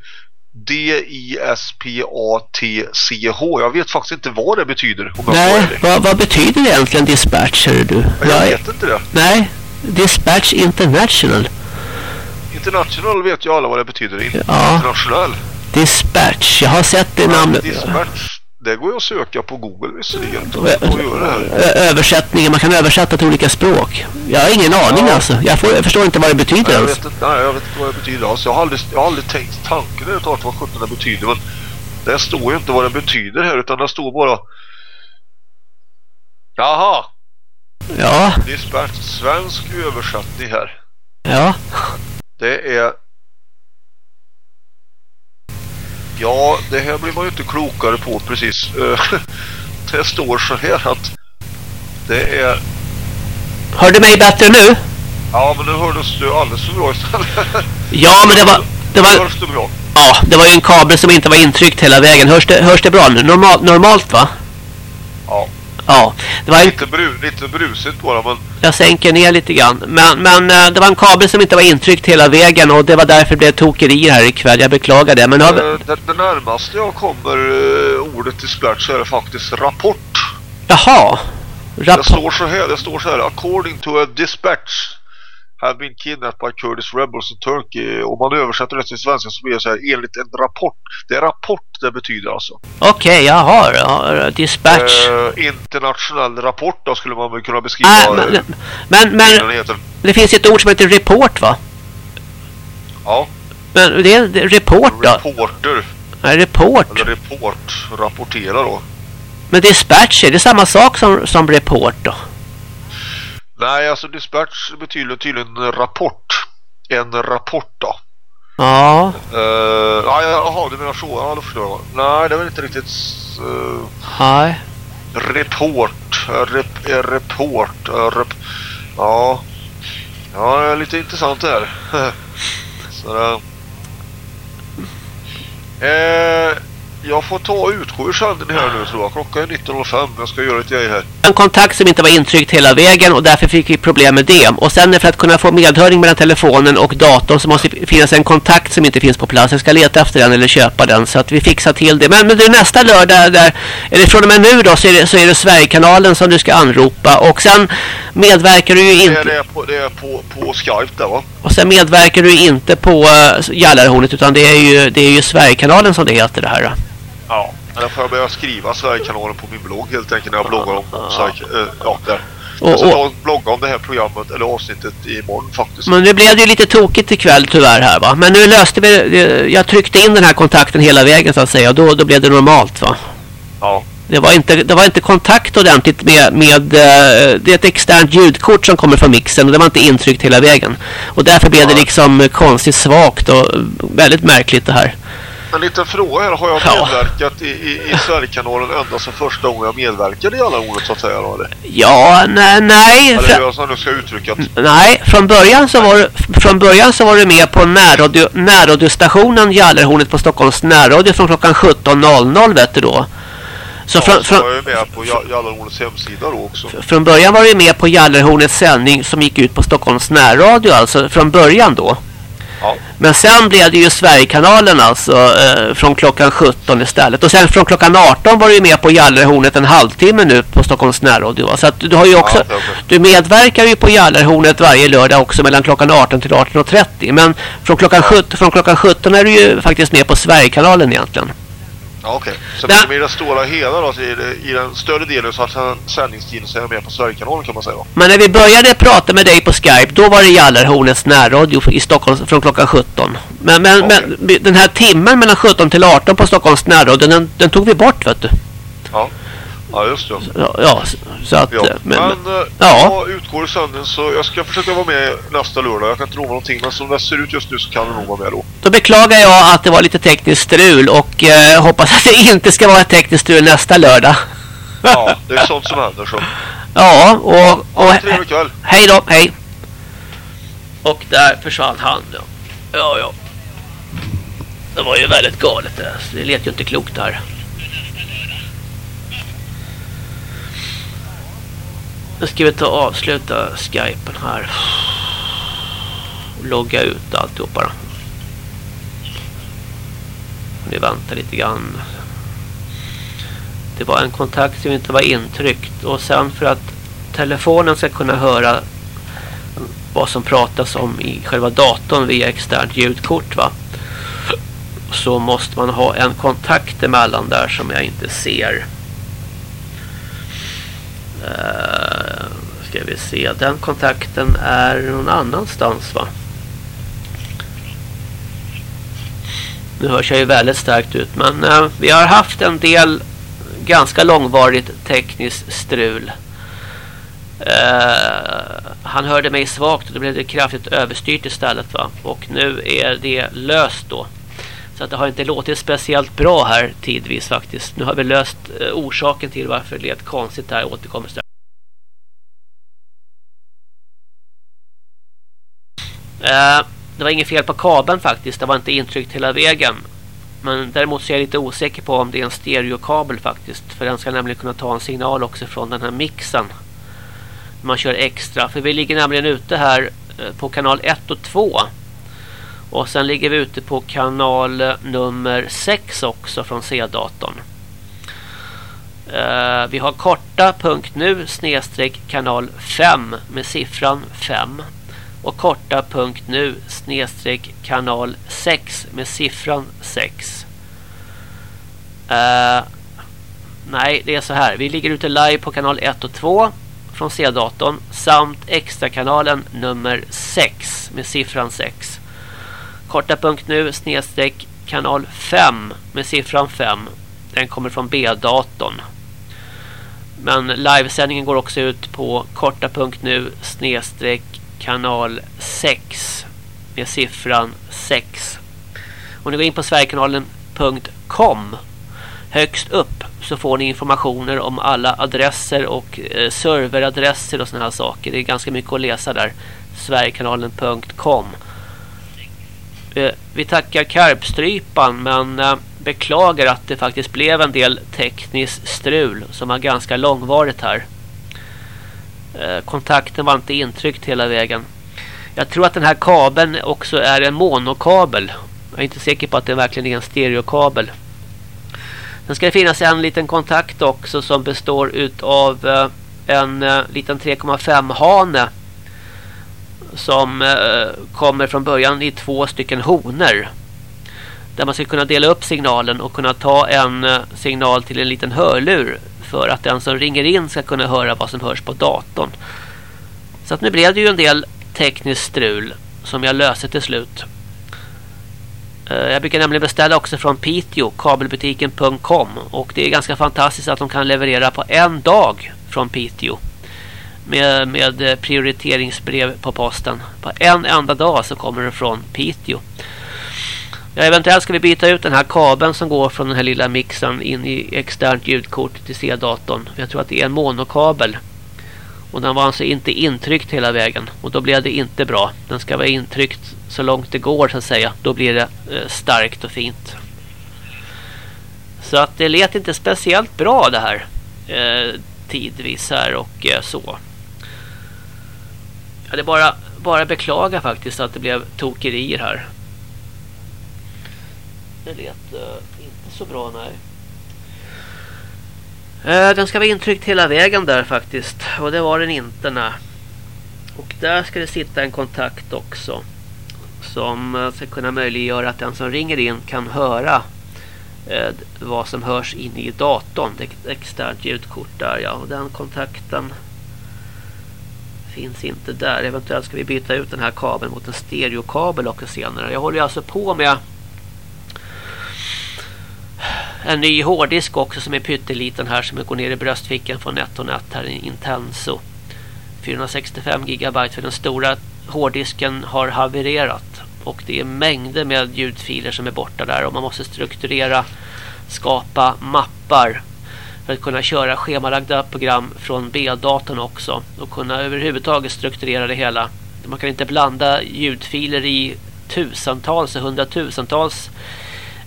D-I-S-P-A-T-C-H. Jag vet faktiskt inte vad det betyder. Nej, vad, vad, betyder egentligen dispatch, hör du? Jag, jag vet inte det. Nej, dispatch international. International vet ju alla vad det betyder. International. Ja. Dispatch, jag har sett det namnet. Dispatch det går ju att söka på Google visserligen. Översättningen, man kan översätta till olika språk. Jag har ingen aning ja. alltså. Jag, får, jag, förstår inte vad det betyder nej, jag vet inte, nej, jag vet inte vad det betyder alls. Jag har aldrig, jag har aldrig tänkt tanken överhuvudtaget vad sjutton det betyder. Men det står ju inte vad det betyder här utan det står bara Jaha! Ja. Dispatch, svensk översättning här. Ja. Det är Ja, det här blir man ju inte klokare på precis. det står så här att det är... Hör du mig bättre nu? Ja, men nu hördes du alldeles för bra istället. ja, men det var... Det var... Hörs du bra? Ja, det var ju en kabel som inte var intryckt hela vägen. Hörs det, hörs det bra nu? Normal, normalt va? Ja. Ja, det var lite, bru, lite brusigt på det, men... Jag sänker ner lite grann. Men, men eh, det var en kabel som inte var intryckt hela vägen och det var därför det blev tokerier här ikväll. Jag beklagar det. Men har... det, det, det närmaste jag kommer uh, ordet till splart så är faktiskt rapport. Jaha. Rapport. Det står så här, det står så här. According to a dispatch have been kidnapped by Kurdish rebels in Turkey. Om man översätter det till svenska så blir det så här enligt en rapport. Det är rapport det betyder alltså. Okej, okay, jag har ja, dispatch. Eh, internationell rapport då skulle man väl kunna beskriva. Ah, men, men, men det finns ett ord som heter report va? Ja. Men det är report då? Reporter. Nej, report. Eller report, rapportera då. Men dispatch, är det samma sak som, som report då? Nej, alltså dispatch betyder tydligen rapport. En rapport då. Ja. Uh, ja, jaha, du menar så. Ja, då förstår jag. Nej, det är väl inte riktigt... Uh, Nej. Report. Rep, report. Rep, ja. Ja, lite intressant det här. så det... Eh, jag får ta sändningen här nu tror jag. Klockan är 19.05. Jag ska göra ett grej här. En kontakt som inte var intryckt hela vägen och därför fick vi problem med det. Och sen för att kunna få medhörning mellan telefonen och datorn så måste det finnas en kontakt som inte finns på plats. Jag ska leta efter den eller köpa den så att vi fixar till det. Men, men det nästa lördag där, eller från och med nu då så är det, så är det Sverigekanalen som du ska anropa. Och sen medverkar du ju inte... Det är, på, det är på, på Skype där va? Och sen medverkar du inte på uh, Jallarhornet utan det är ju, det är ju Sverigekanalen som det heter det här. Ja, eller får jag börja skriva Sverigekanalen på min blogg helt enkelt när jag bloggar om Sverige, äh, ja, där. Jag ska ta blogga om det här programmet eller avsnittet imorgon faktiskt. Men det blev ju lite tokigt ikväll tyvärr här va. Men nu löste vi Jag tryckte in den här kontakten hela vägen så att säga. Och då, då blev det normalt va. Ja. Det var inte, det var inte kontakt ordentligt med, med uh, det är ett externt ljudkort som kommer från mixen och det var inte intryckt hela vägen. Och därför blev ja. det liksom konstigt svagt och väldigt märkligt det här. En liten fråga här. Har jag medverkat i, i, i Sverigekanalen ända som första gången jag medverkade i alla ordet så att säga? Då, eller? Ja, nej. nej eller hur jag nu ska uttrycka Nej, från början så var, från början så var du med på närradio, närradiostationen Jallerhornet på Stockholms närradio från klockan 17.00 vet du då. Så, ja, från, så var jag med på Jallerhornets hemsida då också. Från början var du med på Jallerhornets sändning som gick ut på Stockholms närradio alltså från början då. Ja. Men sen blev det ju Sverigekanalen alltså eh, från klockan 17 istället. Och sen från klockan 18 var du med på Gallerhornet en halvtimme nu på Stockholms närradio. Så att du har ju också, ja, du medverkar ju på Gallerhornet varje lördag också mellan klockan 18 till 18.30. Men från klockan, ja. 17, från klockan 17 är du ju faktiskt med på Sverigekanalen egentligen. Ja, okej. Okay. Så ja. i det stora hela då, i, i den större delen så har sändningstiden så är med på Sverigekanalen kan man säga. Men när vi började prata med dig på Skype, då var det Jallarhornets närradio i Stockholm från klockan 17. Men, men, okay. men den här timmen mellan 17 till 18 på Stockholms närradio, den, den tog vi bort vet du. Ja. Ja, just det. Ja, ja så att... Ja. Men, men, men eh, ja. jag utgår i sändningen så jag ska försöka vara med nästa lördag. Jag kan inte lova någonting, men som det ser ut just nu så kan det nog vara med då. Då beklagar jag att det var lite tekniskt strul och eh, hoppas att det inte ska vara ett tekniskt strul nästa lördag. Ja, det är sånt som händer så. Ja, och... och ja, trevlig kväll. Hej då, hej. Och där försvann han. Ja, ja. ja. Det var ju väldigt galet det. Det lät ju inte klokt där. Nu ska vi ta och avsluta Skypen här. Logga ut alltihopa då. Vi väntar lite grann. Det var en kontakt som inte var intryckt. Och sen för att telefonen ska kunna höra vad som pratas om i själva datorn via externt ljudkort va. Så måste man ha en kontakt emellan där som jag inte ser. Uh, ska vi se. Den kontakten är någon annanstans va? Nu hörs jag ju väldigt starkt ut. Men eh, vi har haft en del ganska långvarigt tekniskt strul. Uh, han hörde mig svagt och då blev det kraftigt överstyrt istället va. Och nu är det löst då. Så att det har inte låtit speciellt bra här tidvis faktiskt. Nu har vi löst eh, orsaken till varför det lät konstigt här. återkommer strax. Eh, det var inget fel på kabeln faktiskt. Det var inte intryckt hela vägen. Men däremot så är jag lite osäker på om det är en stereokabel faktiskt. För den ska nämligen kunna ta en signal också från den här mixen. Man kör extra. För vi ligger nämligen ute här eh, på kanal 1 och 2. Och sen ligger vi ute på kanal eh, nummer 6 också från C-datorn. Uh, vi har korta punkt nu snedstreck kanal 5 med siffran 5 och korta punkt nu snedstreck kanal 6 med siffran 6. Uh, eh, nej, det är så här. Vi ligger ute live på kanal 1 och 2 från C-datorn samt extra kanalen nummer 6 med siffran 6. Korta punkt nu snedstreck kanal 5 med siffran 5. Den kommer från B-datorn. Men livesändningen går också ut på korta punkt nu snedstreck kanal 6 med siffran 6. Om ni går in på sverigekanalen.com högst upp så får ni informationer om alla adresser och eh, serveradresser och såna här saker. Det är ganska mycket att läsa där. sverigekanalen.com Eh, vi tackar Karpstrypan men eh, beklagar att det faktiskt blev en del tekniskt strul som var ganska långvarigt här. Eh, kontakten var inte intryckt hela vägen. Jag tror att den här kabeln också är en monokabel. Jag är inte säker på att det verkligen är en stereokabel. Sen ska det finnas en liten kontakt också som består av eh, en eh, liten 3,5 hane som kommer från början i två stycken honor. Där man ska kunna dela upp signalen och kunna ta en signal till en liten hörlur för att den som ringer in ska kunna höra vad som hörs på datorn. Så att nu blev det ju en del tekniskt strul som jag löste till slut. Eh, jag brukar nämligen beställa också från Piteå, kabelbutiken.com och det är ganska fantastiskt att de kan leverera på en dag från Piteå med, med prioriteringsbrev på posten. På en enda dag så kommer det från Piteå. Ja, eventuellt ska vi byta ut den här kabeln som går från den här lilla mixen in i externt ljudkort till C-datorn. Jag tror att det är en monokabel. Och den var alltså inte intryckt hela vägen. Och då blev det inte bra. Den ska vara intryckt så långt det går så att säga. Då blir det eh, starkt och fint. Så att det lät inte speciellt bra det här. Eh, tidvis här och eh, så. Ja, det bara, bara beklaga faktiskt att det blev tokerier här. Det lät uh, inte så bra, nej. Uh, den ska vara intryckt hela vägen där faktiskt. Och det var den inte, nej. Och där ska det sitta en kontakt också. Som eh, ska kunna möjliggöra att den som ringer in kan höra vad som hörs inne i datorn. Det är ett externt ljudkort där, ja. Och den kontakten finns inte där. Eventuellt ska vi byta ut den här kabeln mot en stereokabel också senare. Jag håller alltså på med en ny hårddisk också som är pytteliten här som går ner i bröstfickan från NetOnNet här i Intenso. 465 GB för den stora hårddisken har havererat och det är mängder med ljudfiler som är borta där och man måste strukturera skapa mappar för att kunna köra schemalagda program från B-datorn också och kunna överhuvudtaget strukturera det hela. Man kan inte blanda ljudfiler i tusentals och hundratusentals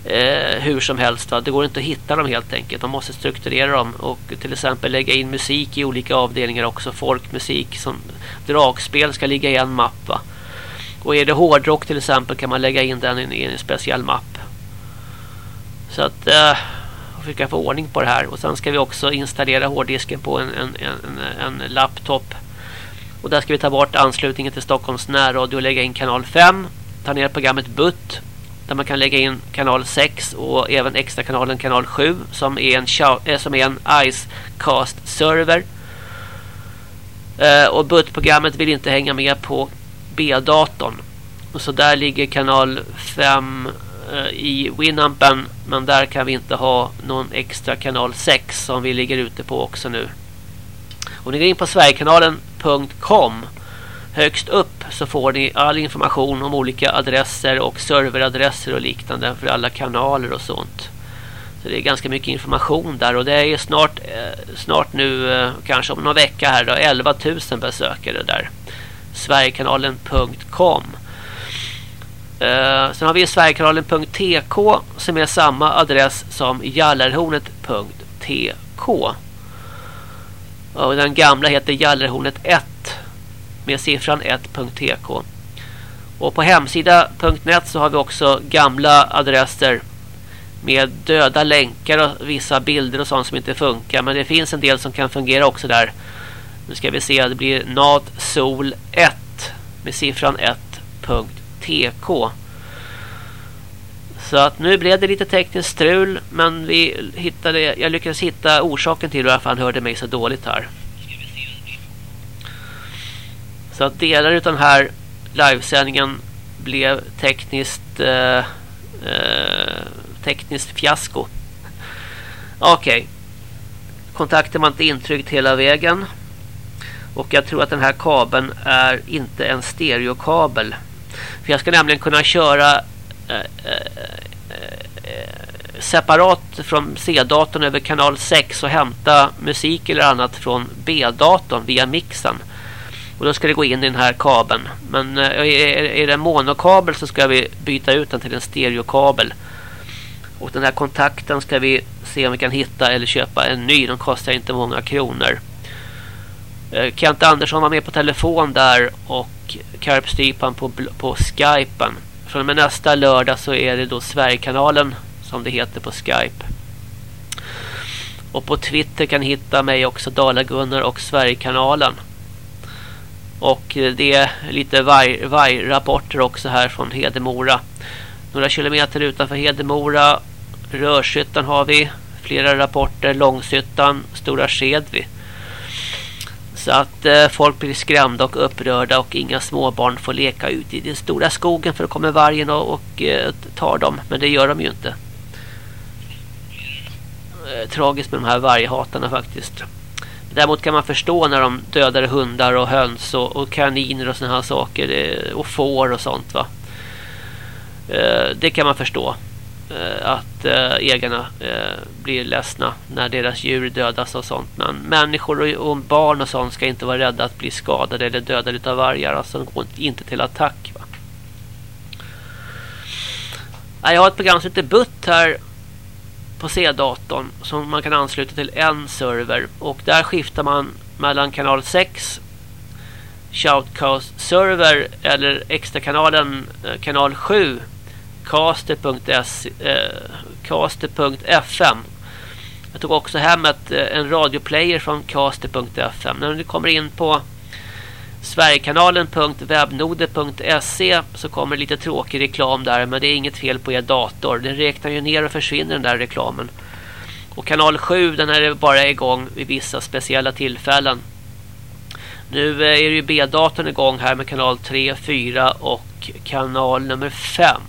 eh, hur som helst. Va? Det går inte att hitta dem helt enkelt. Man måste strukturera dem och till exempel lägga in musik i olika avdelningar också. Folkmusik som dragspel ska ligga i en mapp. Va? Och är det hårdrock till exempel kan man lägga in den i en speciell mapp. Så att eh, försöka få ordning på det här. Och sen ska vi också installera hårddisken på en, en, en, en laptop. Och där ska vi ta bort anslutningen till Stockholms närradio och lägga in kanal 5. Ta ner programmet BUT där man kan lägga in kanal 6 och även extra kanalen kanal 7 som är en, eh, som är en Icecast server. Eh, och BUT-programmet vill inte hänga med på B-datorn. Så där ligger kanal 5 eh, i Winampen men där kan vi inte ha någon extra kanal 6 som vi ligger ute på också nu. Om ni går in på sverigekanalen.com högst upp så får ni all information om olika adresser och serveradresser och liknande för alla kanaler och sånt. Så det är ganska mycket information där och det är snart, eh, snart nu, eh, kanske om någon vecka här då, 11 000 besökare där. Sverigekanalen.com eh, sen har vi Sverigekanalen.tk som är samma adress som Jallarhornet.tk. Och den gamla heter Jallarhornet 1 med siffran 1.tk. Och på hemsida.net så har vi också gamla adresser med döda länkar och vissa bilder och sånt som inte funkar. Men det finns en del som kan fungera också där. Nu ska vi se, det blir natsol 1 med siffran 1.tk. Så att nu blev det lite tekniskt strul men vi hittade, jag lyckades hitta orsaken till varför han hörde mig så dåligt här. Så att delar av den här livesändningen blev tekniskt eh, eh, tekniskt fiasko. Okej. Okay. Kontakten var inte intryckt hela vägen. Och jag tror att den här kabeln är inte en stereokabel. För jag ska nämligen kunna köra eh, eh, eh separat från C-datorn över kanal 6 och hämta musik eller annat från B-datorn via mixen. Och då ska det gå in i den här kabeln. Men eh, är det en monokabel så ska vi byta ut den till en stereokabel. Och den här kontakten ska vi se om vi kan hitta eller köpa en ny. De kostar inte många kronor. Eh, Kent Andersson var med på telefon där och Karpstypan på, på Skypen. Från och med nästa lördag så är det då Sverigekanalen som det heter på Skype. Och på Twitter kan hitta mig också Dalagunnar och Sverigekanalen. Och eh, det är lite vargrapporter också här från Hedemora. Några kilometer utanför Hedemora. Rörshyttan har vi. Flera rapporter. Långsyttan. Stora Skedvi. Så att eh, folk blir skrämda och upprörda och inga småbarn får leka ut i den stora skogen för då kommer vargen och, och eh, tar dem. Men det gör de ju inte. Eh, tragiskt med de här varghatarna faktiskt. Däremot kan man förstå när de dödar hundar och höns och, och kaniner och såna här saker och får och sånt va. Eh, det kan man förstå eh, att eh, ägarna eh, blir ledsna när deras djur dödas och sånt. Men människor och, barn och sånt ska inte vara rädda att bli skadade eller dödade av vargar. Alltså de går inte till attack va. Jag har ett program som heter Butt här på C-datorn som man kan ansluta till en server. Och där skiftar man mellan kanal 6 Shoutcast server eller extra kanalen eh, kanal 7 caster.fm eh, Jag tog också hem ett, eh, en radioplayer från caster.fm När du kommer in på Sverigekanalen.webnode.se så kommer lite tråkig reklam där men det är inget fel på er dator. Den räknar ju ner och försvinner den där reklamen. Och kanal 7 den är bara igång vid vissa speciella tillfällen. Nu eh, är ju B-datorn igång här med kanal 3, 4 och kanal nummer 5.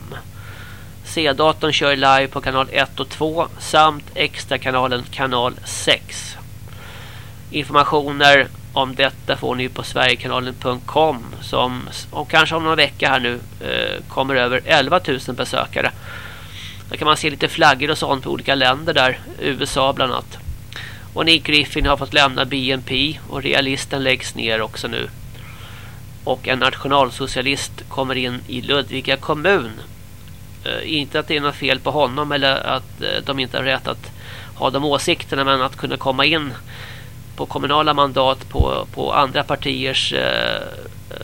C-datorn kör live på kanal 1 och 2 samt extra kanalen kanal 6. Informationer om detta får ni på sverigekanalen.com som om kanske om några veckor här nu eh, kommer över 11 000 besökare. Där kan man se lite flaggor och sånt på olika länder där, USA bland annat. Och Nick Griffin har fått lämna BNP och realisten läggs ner också nu. Och en nationalsocialist kommer in i Ludvika kommun. Eh, inte att det är något fel på honom eller att eh, de inte har rätt att ha de åsikterna men att kunna komma in på kommunala mandat på, på andra partiers eh,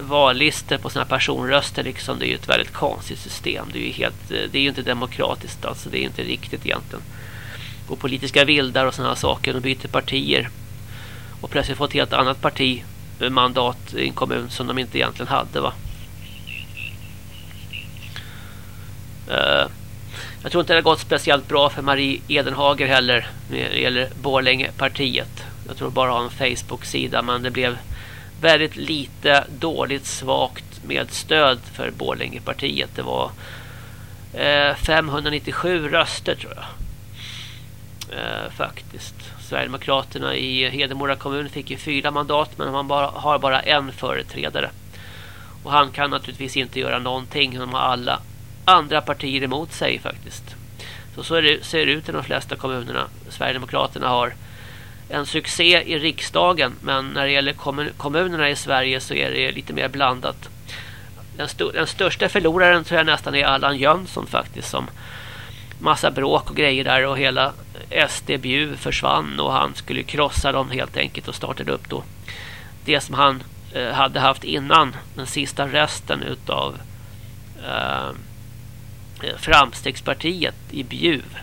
vallistor på sina personröster liksom. Det är ju ett väldigt konstigt system. Det är ju helt, eh, det är ju inte demokratiskt alltså. Det är inte riktigt egentligen. Och politiska vildar och sådana saker. De byter partier. Och plötsligt får ett helt annat parti eh, mandat i en kommun som de inte egentligen hade va. Uh, jag tror inte det har gått speciellt bra för Marie Edenhager heller när det gäller Borlängepartiet. Jag tror bara ha en Facebook-sida men det blev väldigt lite dåligt svagt med stöd för Borlängepartiet. Det var eh, 597 röster tror jag. Eh, faktiskt. Sverigedemokraterna i Hedemora kommun fick ju fyra mandat men man bara, har bara en företrädare. Och han kan naturligtvis inte göra någonting. Han har alla andra partier emot sig faktiskt. Så så det, ser det ut i de flesta kommunerna. Sverigedemokraterna har en succé i riksdagen men när det gäller kommunerna i Sverige så är det lite mer blandat. Den, st den största förloraren tror jag nästan är Allan Jönsson faktiskt som massa bråk och grejer där och hela SD Bjuv försvann och han skulle krossa dem helt enkelt och startade upp då det som han eh, hade haft innan den sista resten utav eh, Framstegspartiet i Bjuv.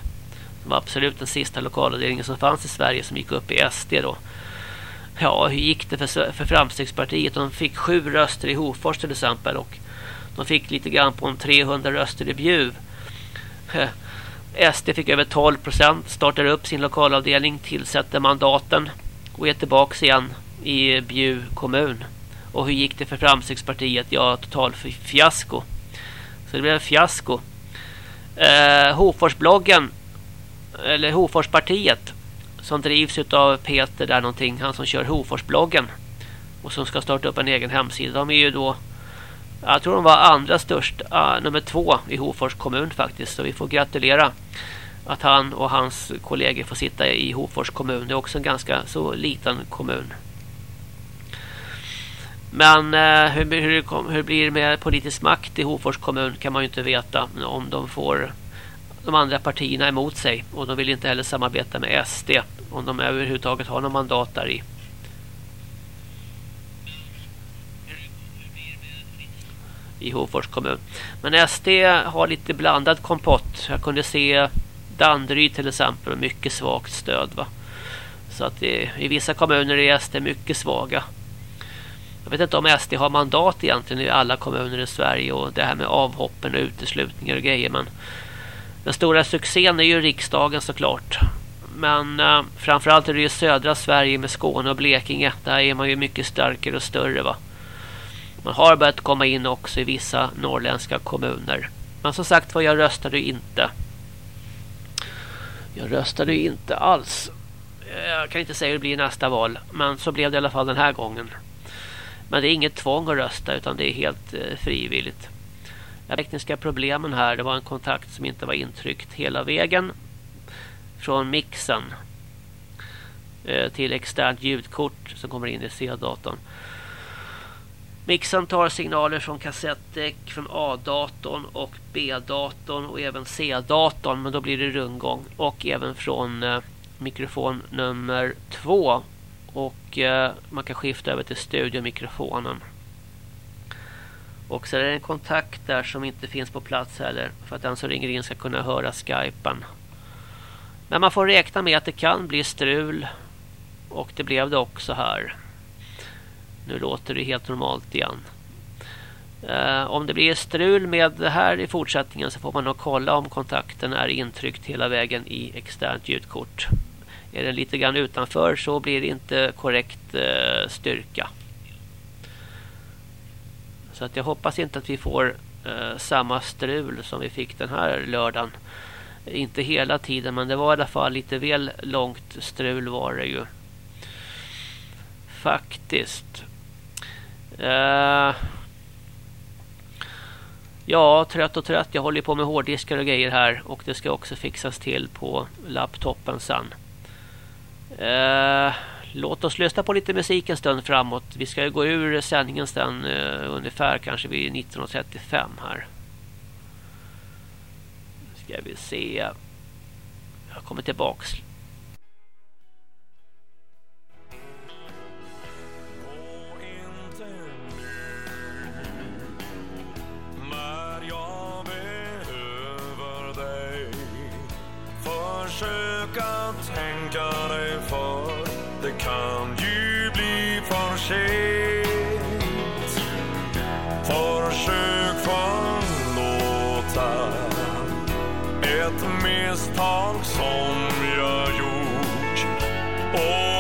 Det var absolut den sista lokalavdelningen som fanns i Sverige som gick upp i SD då. Ja, hur gick det för, för Framstegspartiet? De fick sju röster i Hofors till exempel och de fick lite grann på en 300 röster i Bjuv. SD fick över 12 procent, startar upp sin lokalavdelning, tillsätter mandaten och är tillbaka igen i Bjuv kommun. Och hur gick det för Framstegspartiet? Ja, total fiasko. Så det blev en fiasko. Eh, Hoforsbloggen eller Hoforspartiet som drivs av Peter där någonting, han som kör Hoforsbloggen och som ska starta upp en egen hemsida. De är ju då jag tror de var andra störst, uh, nummer två i Hofors kommun faktiskt. Så vi får gratulera att han och hans kollegor får sitta i Hofors kommun. Det är också en ganska så liten kommun. Men uh, hur, hur, hur blir det med politisk makt i Hofors kommun kan man ju inte veta. Om de får de andra partierna emot sig. Och de vill inte heller samarbeta med SD. Om de överhuvudtaget har någon mandat där i. I Hofors kommun. Men SD har lite blandad kompott. Jag kunde se Danderyd till exempel. Mycket svagt stöd va. Så att det, i vissa kommuner är SD mycket svaga. Jag vet inte om SD har mandat egentligen i alla kommuner i Sverige. Och det här med avhoppen och uteslutningar och grejer. Men den stora succén är ju riksdagen såklart. Men eh, framförallt är det ju södra Sverige med Skåne och Blekinge. Där är man ju mycket starkare och större va. Man har börjat komma in också i vissa norrländska kommuner. Men som sagt var, jag röstade ju inte. Jag röstade ju inte alls. Eh, jag kan inte säga hur det blir nästa val. Men så blev det i alla fall den här gången. Men det är inget tvång att rösta utan det är helt eh, frivilligt tekniska problemen här. Det var en kontakt som inte var intryckt hela vägen från mixen eh, till externt ljudkort som kommer in i C-datorn. Mixen tar signaler från kassettdäck från A-datorn och B-datorn och även C-datorn men då blir det rundgång och även från eh, mikrofon nummer två och eh, man kan skifta över till studiomikrofonen. Och så är det en kontakt där som inte finns på plats heller. För att den som ringer in ska kunna höra skypen. Men man får räkna med att det kan bli strul. Och det blev det också här. Nu låter det helt normalt igen. Eh, om det blir strul med det här i fortsättningen så får man nog kolla om kontakten är intryckt hela vägen i externt ljudkort. Är den lite grann utanför så blir det inte korrekt uh, styrka. Så att jag hoppas inte att vi får eh, samma strul som vi fick den här lördagen. Inte hela tiden men det var i alla fall lite väl långt strul var det ju. Faktiskt. Eh, Ja, trött och trött. Jag håller på med hårddiskar och grejer här. Och det ska också fixas till på laptopen sen. Eh, låt oss lyssna på lite musik en stund framåt. Vi ska gå ur sändningen sen eh, ungefär kanske vid 19.35 här. Ska vi se. Jag kommer tillbaks Försök att tänka dig för kan ju bli för sent. Försök förlåta Ett misstag som jag gjort. Och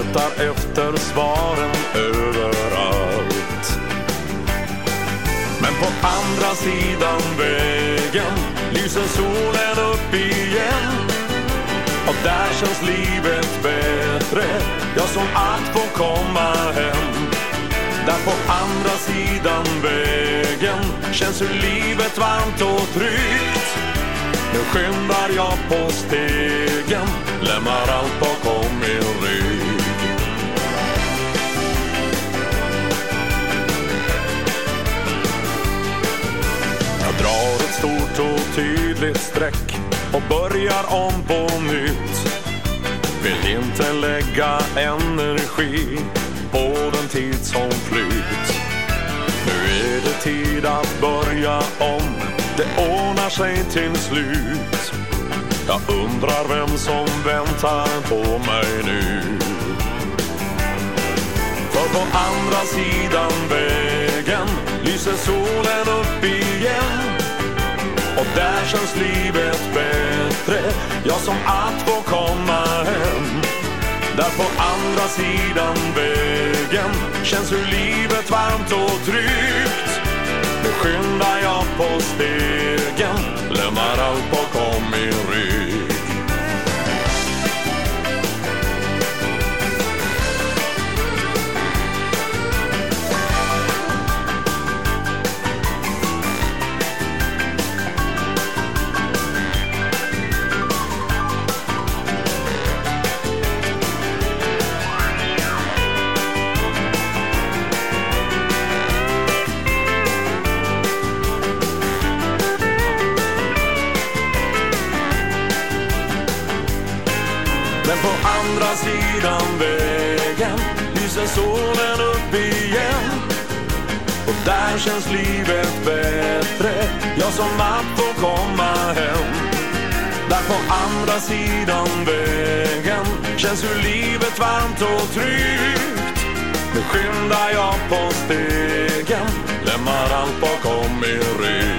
letar efter svaren överallt. Men på andra sidan vägen lyser solen upp igen. Och där känns livet bättre, ja som att få komma hem. Där på andra sidan vägen känns ju livet varmt och tryggt. Nu skyndar jag på stegen, streck och börjar om på nytt. Vill inte lägga energi på den tid som flytt. Nu är det tid att börja om Det ordnar sig till slut Jag undrar vem som väntar på mig nu För på andra sidan vägen lyser solen upp igen och där känns livet bättre, ja som att få komma hem där på andra sidan vägen känns hur livet varmt och tryggt. Nu skyndar jag på stegen, lämnar allt bakom min rygg. Sidan vägen. Lyser solen upp igen. Och där känns livet bättre, ja som att få komma hem. Där på andra sidan vägen känns hur livet varmt och tryggt. Nu skyndar jag på stegen, lämnar allt bakom min rygg.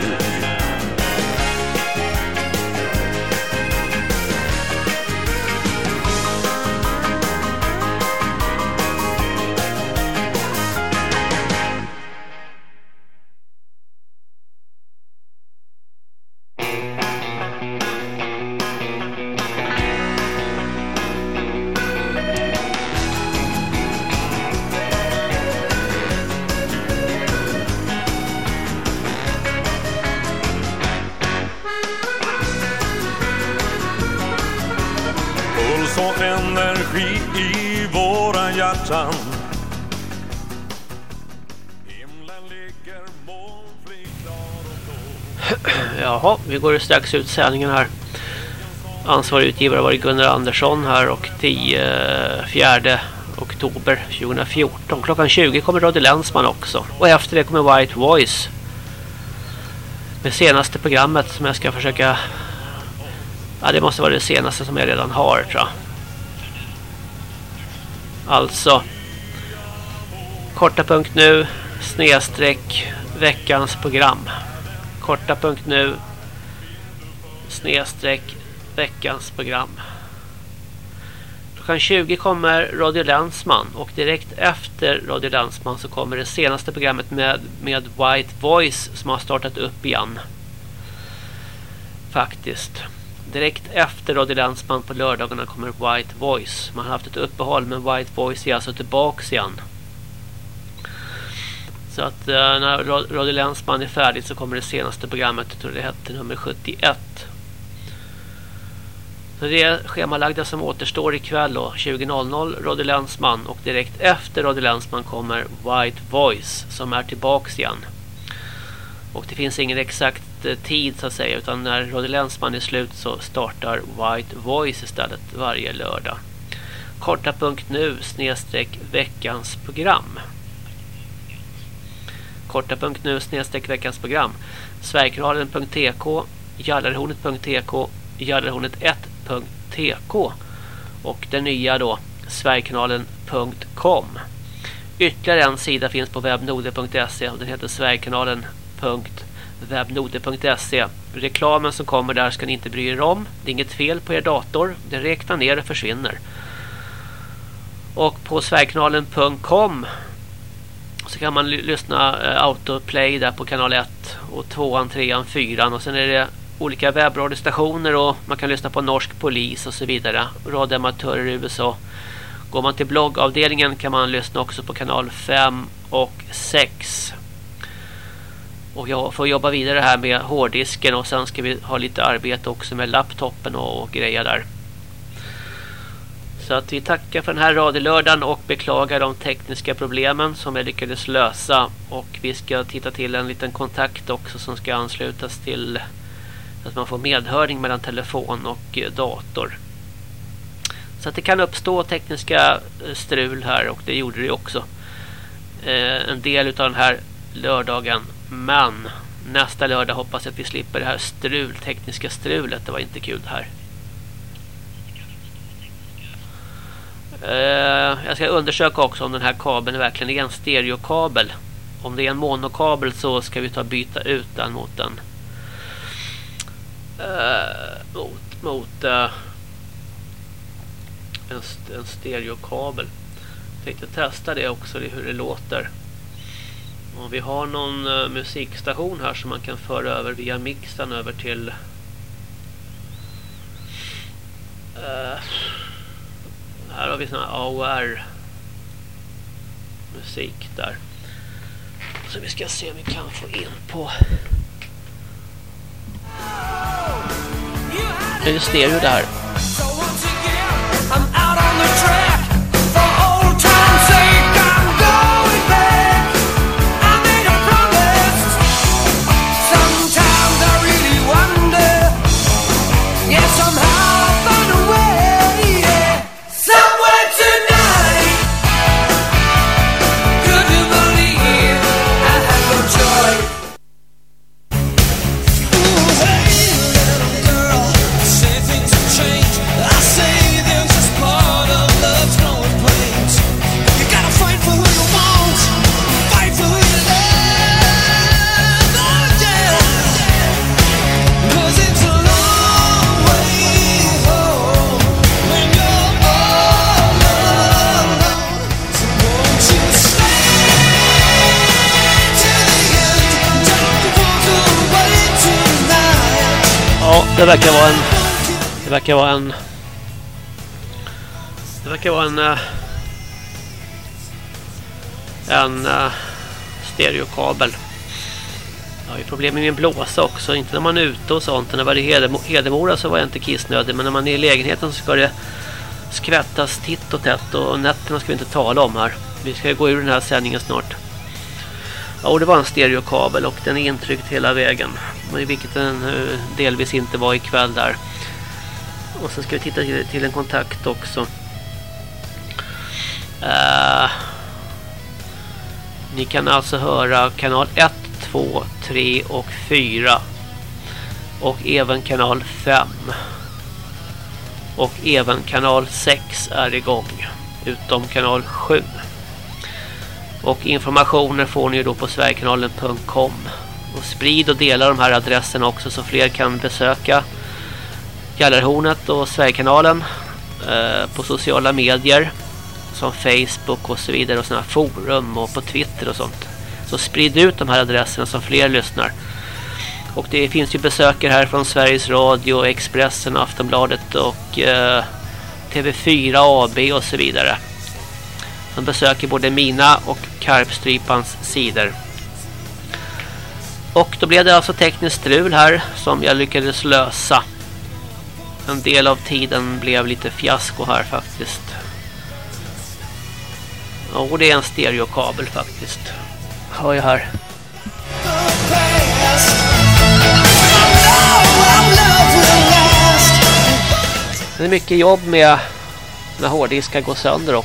Våra Himlen ligger molnfri klar och Jaha, vi går strax ut sändningen här. Ansvarig utgivare har varit Gunnar Andersson här och 10 4 oktober 2014. Klockan 20 kommer Radio Länsman också. Och efter det kommer White Voice. Det senaste programmet som jag ska försöka... Ja, det måste vara det senaste som jag redan har tror jag. Alltså. Korta punkt nu. Snedstreck veckans program. Korta punkt nu. Snedstreck veckans program. Klockan 20 kommer Radio Länsman och direkt efter Radio Länsman så kommer det senaste programmet med, med White Voice som har startat upp igen. Faktiskt. Direkt efter Radio Länsman på lördagarna kommer White Voice. Man har haft ett uppehåll men White Voice är alltså tillbaks igen. Så att eh, när Roddy Radio Länsman är färdigt så kommer det senaste programmet, jag tror det hette nummer 71. Så det är schemalagda som återstår ikväll då, 20.00 Radio Länsman och direkt efter Radio Länsman kommer White Voice som är tillbaks igen. Och det finns ingen exakt tid så att säga utan när Radio Länsman är slut så startar White Voice istället varje lördag. Korta punkt nu snedstreck veckans program. Korta punkt nu snedstreck veckans program. Sverigekanalen.tk Jallarhornet.tk Jallarhornet1.tk och den nya då Sverigekanalen.com Ytterligare en sida finns på webbnode.se och den heter webbnoder.se. Reklamen som kommer där ska ni inte bry er om. Det är inget fel på er dator. Den räknar ner och försvinner. Och på Sverigekanalen.com så kan man lyssna eh, autoplay där på kanal 1 och 2, 3, 4 och sen är det olika webbradiostationer och man kan lyssna på norsk polis och så vidare. Radioamatörer i USA. Går man till bloggavdelningen kan man lyssna också på kanal 5 och 6. Och jag får jobba vidare här med hårddisken och sen ska vi ha lite arbete också med laptopen och, och grejer där. Så att vi tackar för den här radiolördagen och beklagar de tekniska problemen som jag lyckades lösa. Och vi ska titta till en liten kontakt också som ska anslutas till att man får medhörning mellan telefon och eh, dator. Så att det kan uppstå tekniska eh, strul här och det gjorde det också. Eh, en del av den här lördagen. Men nästa lördag hoppas jag att vi slipper det här strul, tekniska strulet. Det var inte kul det här. Uh, jag ska undersöka också om den här kabeln verkligen är en stereokabel. Om det är en monokabel så ska vi ta byta ut den mot en uh, mot, mot uh, en, en stereokabel. Jag tänkte testa det också, hur det låter. Och vi har någon uh, musikstation här som man kan föra över via mixen över till uh, här har vi sån här AOR musik där. Så vi ska se om vi kan få in på det är stereo det här. Det verkar vara en det verkar vara en det verkar vara en eh, en uh, stereokabel. Jag har ju problem med min blåsa också, inte när man är ute och sånt. När det var i Hedemora så var jag inte kissnödig, men när man är i lägenheten så ska det skvättas titt och tätt och nätterna ska vi inte tala om här. Vi ska gå ur den här sändningen snart. Ja, och det var en stereokabel och den är intryckt hela vägen. Vilket den eh, delvis inte var ikväll där. Och så ska vi titta till en kontakt också. Uh, ni kan alltså höra kanal 1, 2, 3 och 4. Och även kanal 5. Och även kanal 6 är igång. Utom kanal 7. Och informationer får ni ju då på sverigekanalen.com. Och sprid och dela de här adresserna också så fler kan besöka Gallerhornet och Sverigekanalen eh, på sociala medier som Facebook och så vidare och sådana forum och på Twitter och sånt. Så sprid ut de här adresserna så fler lyssnar. Och det finns ju besökare här från Sveriges Radio, Expressen, Aftonbladet och eh, TV4 AB och så vidare. Som besöker både mina och Karpstrypans sidor. Och då blev det alltså tekniskt strul här som jag lyckades lösa. En del av tiden blev lite fiasko här faktiskt. Och det är en stereokabel faktiskt. Hör jag här. Det är mycket jobb med när hårddiskar går sönder också.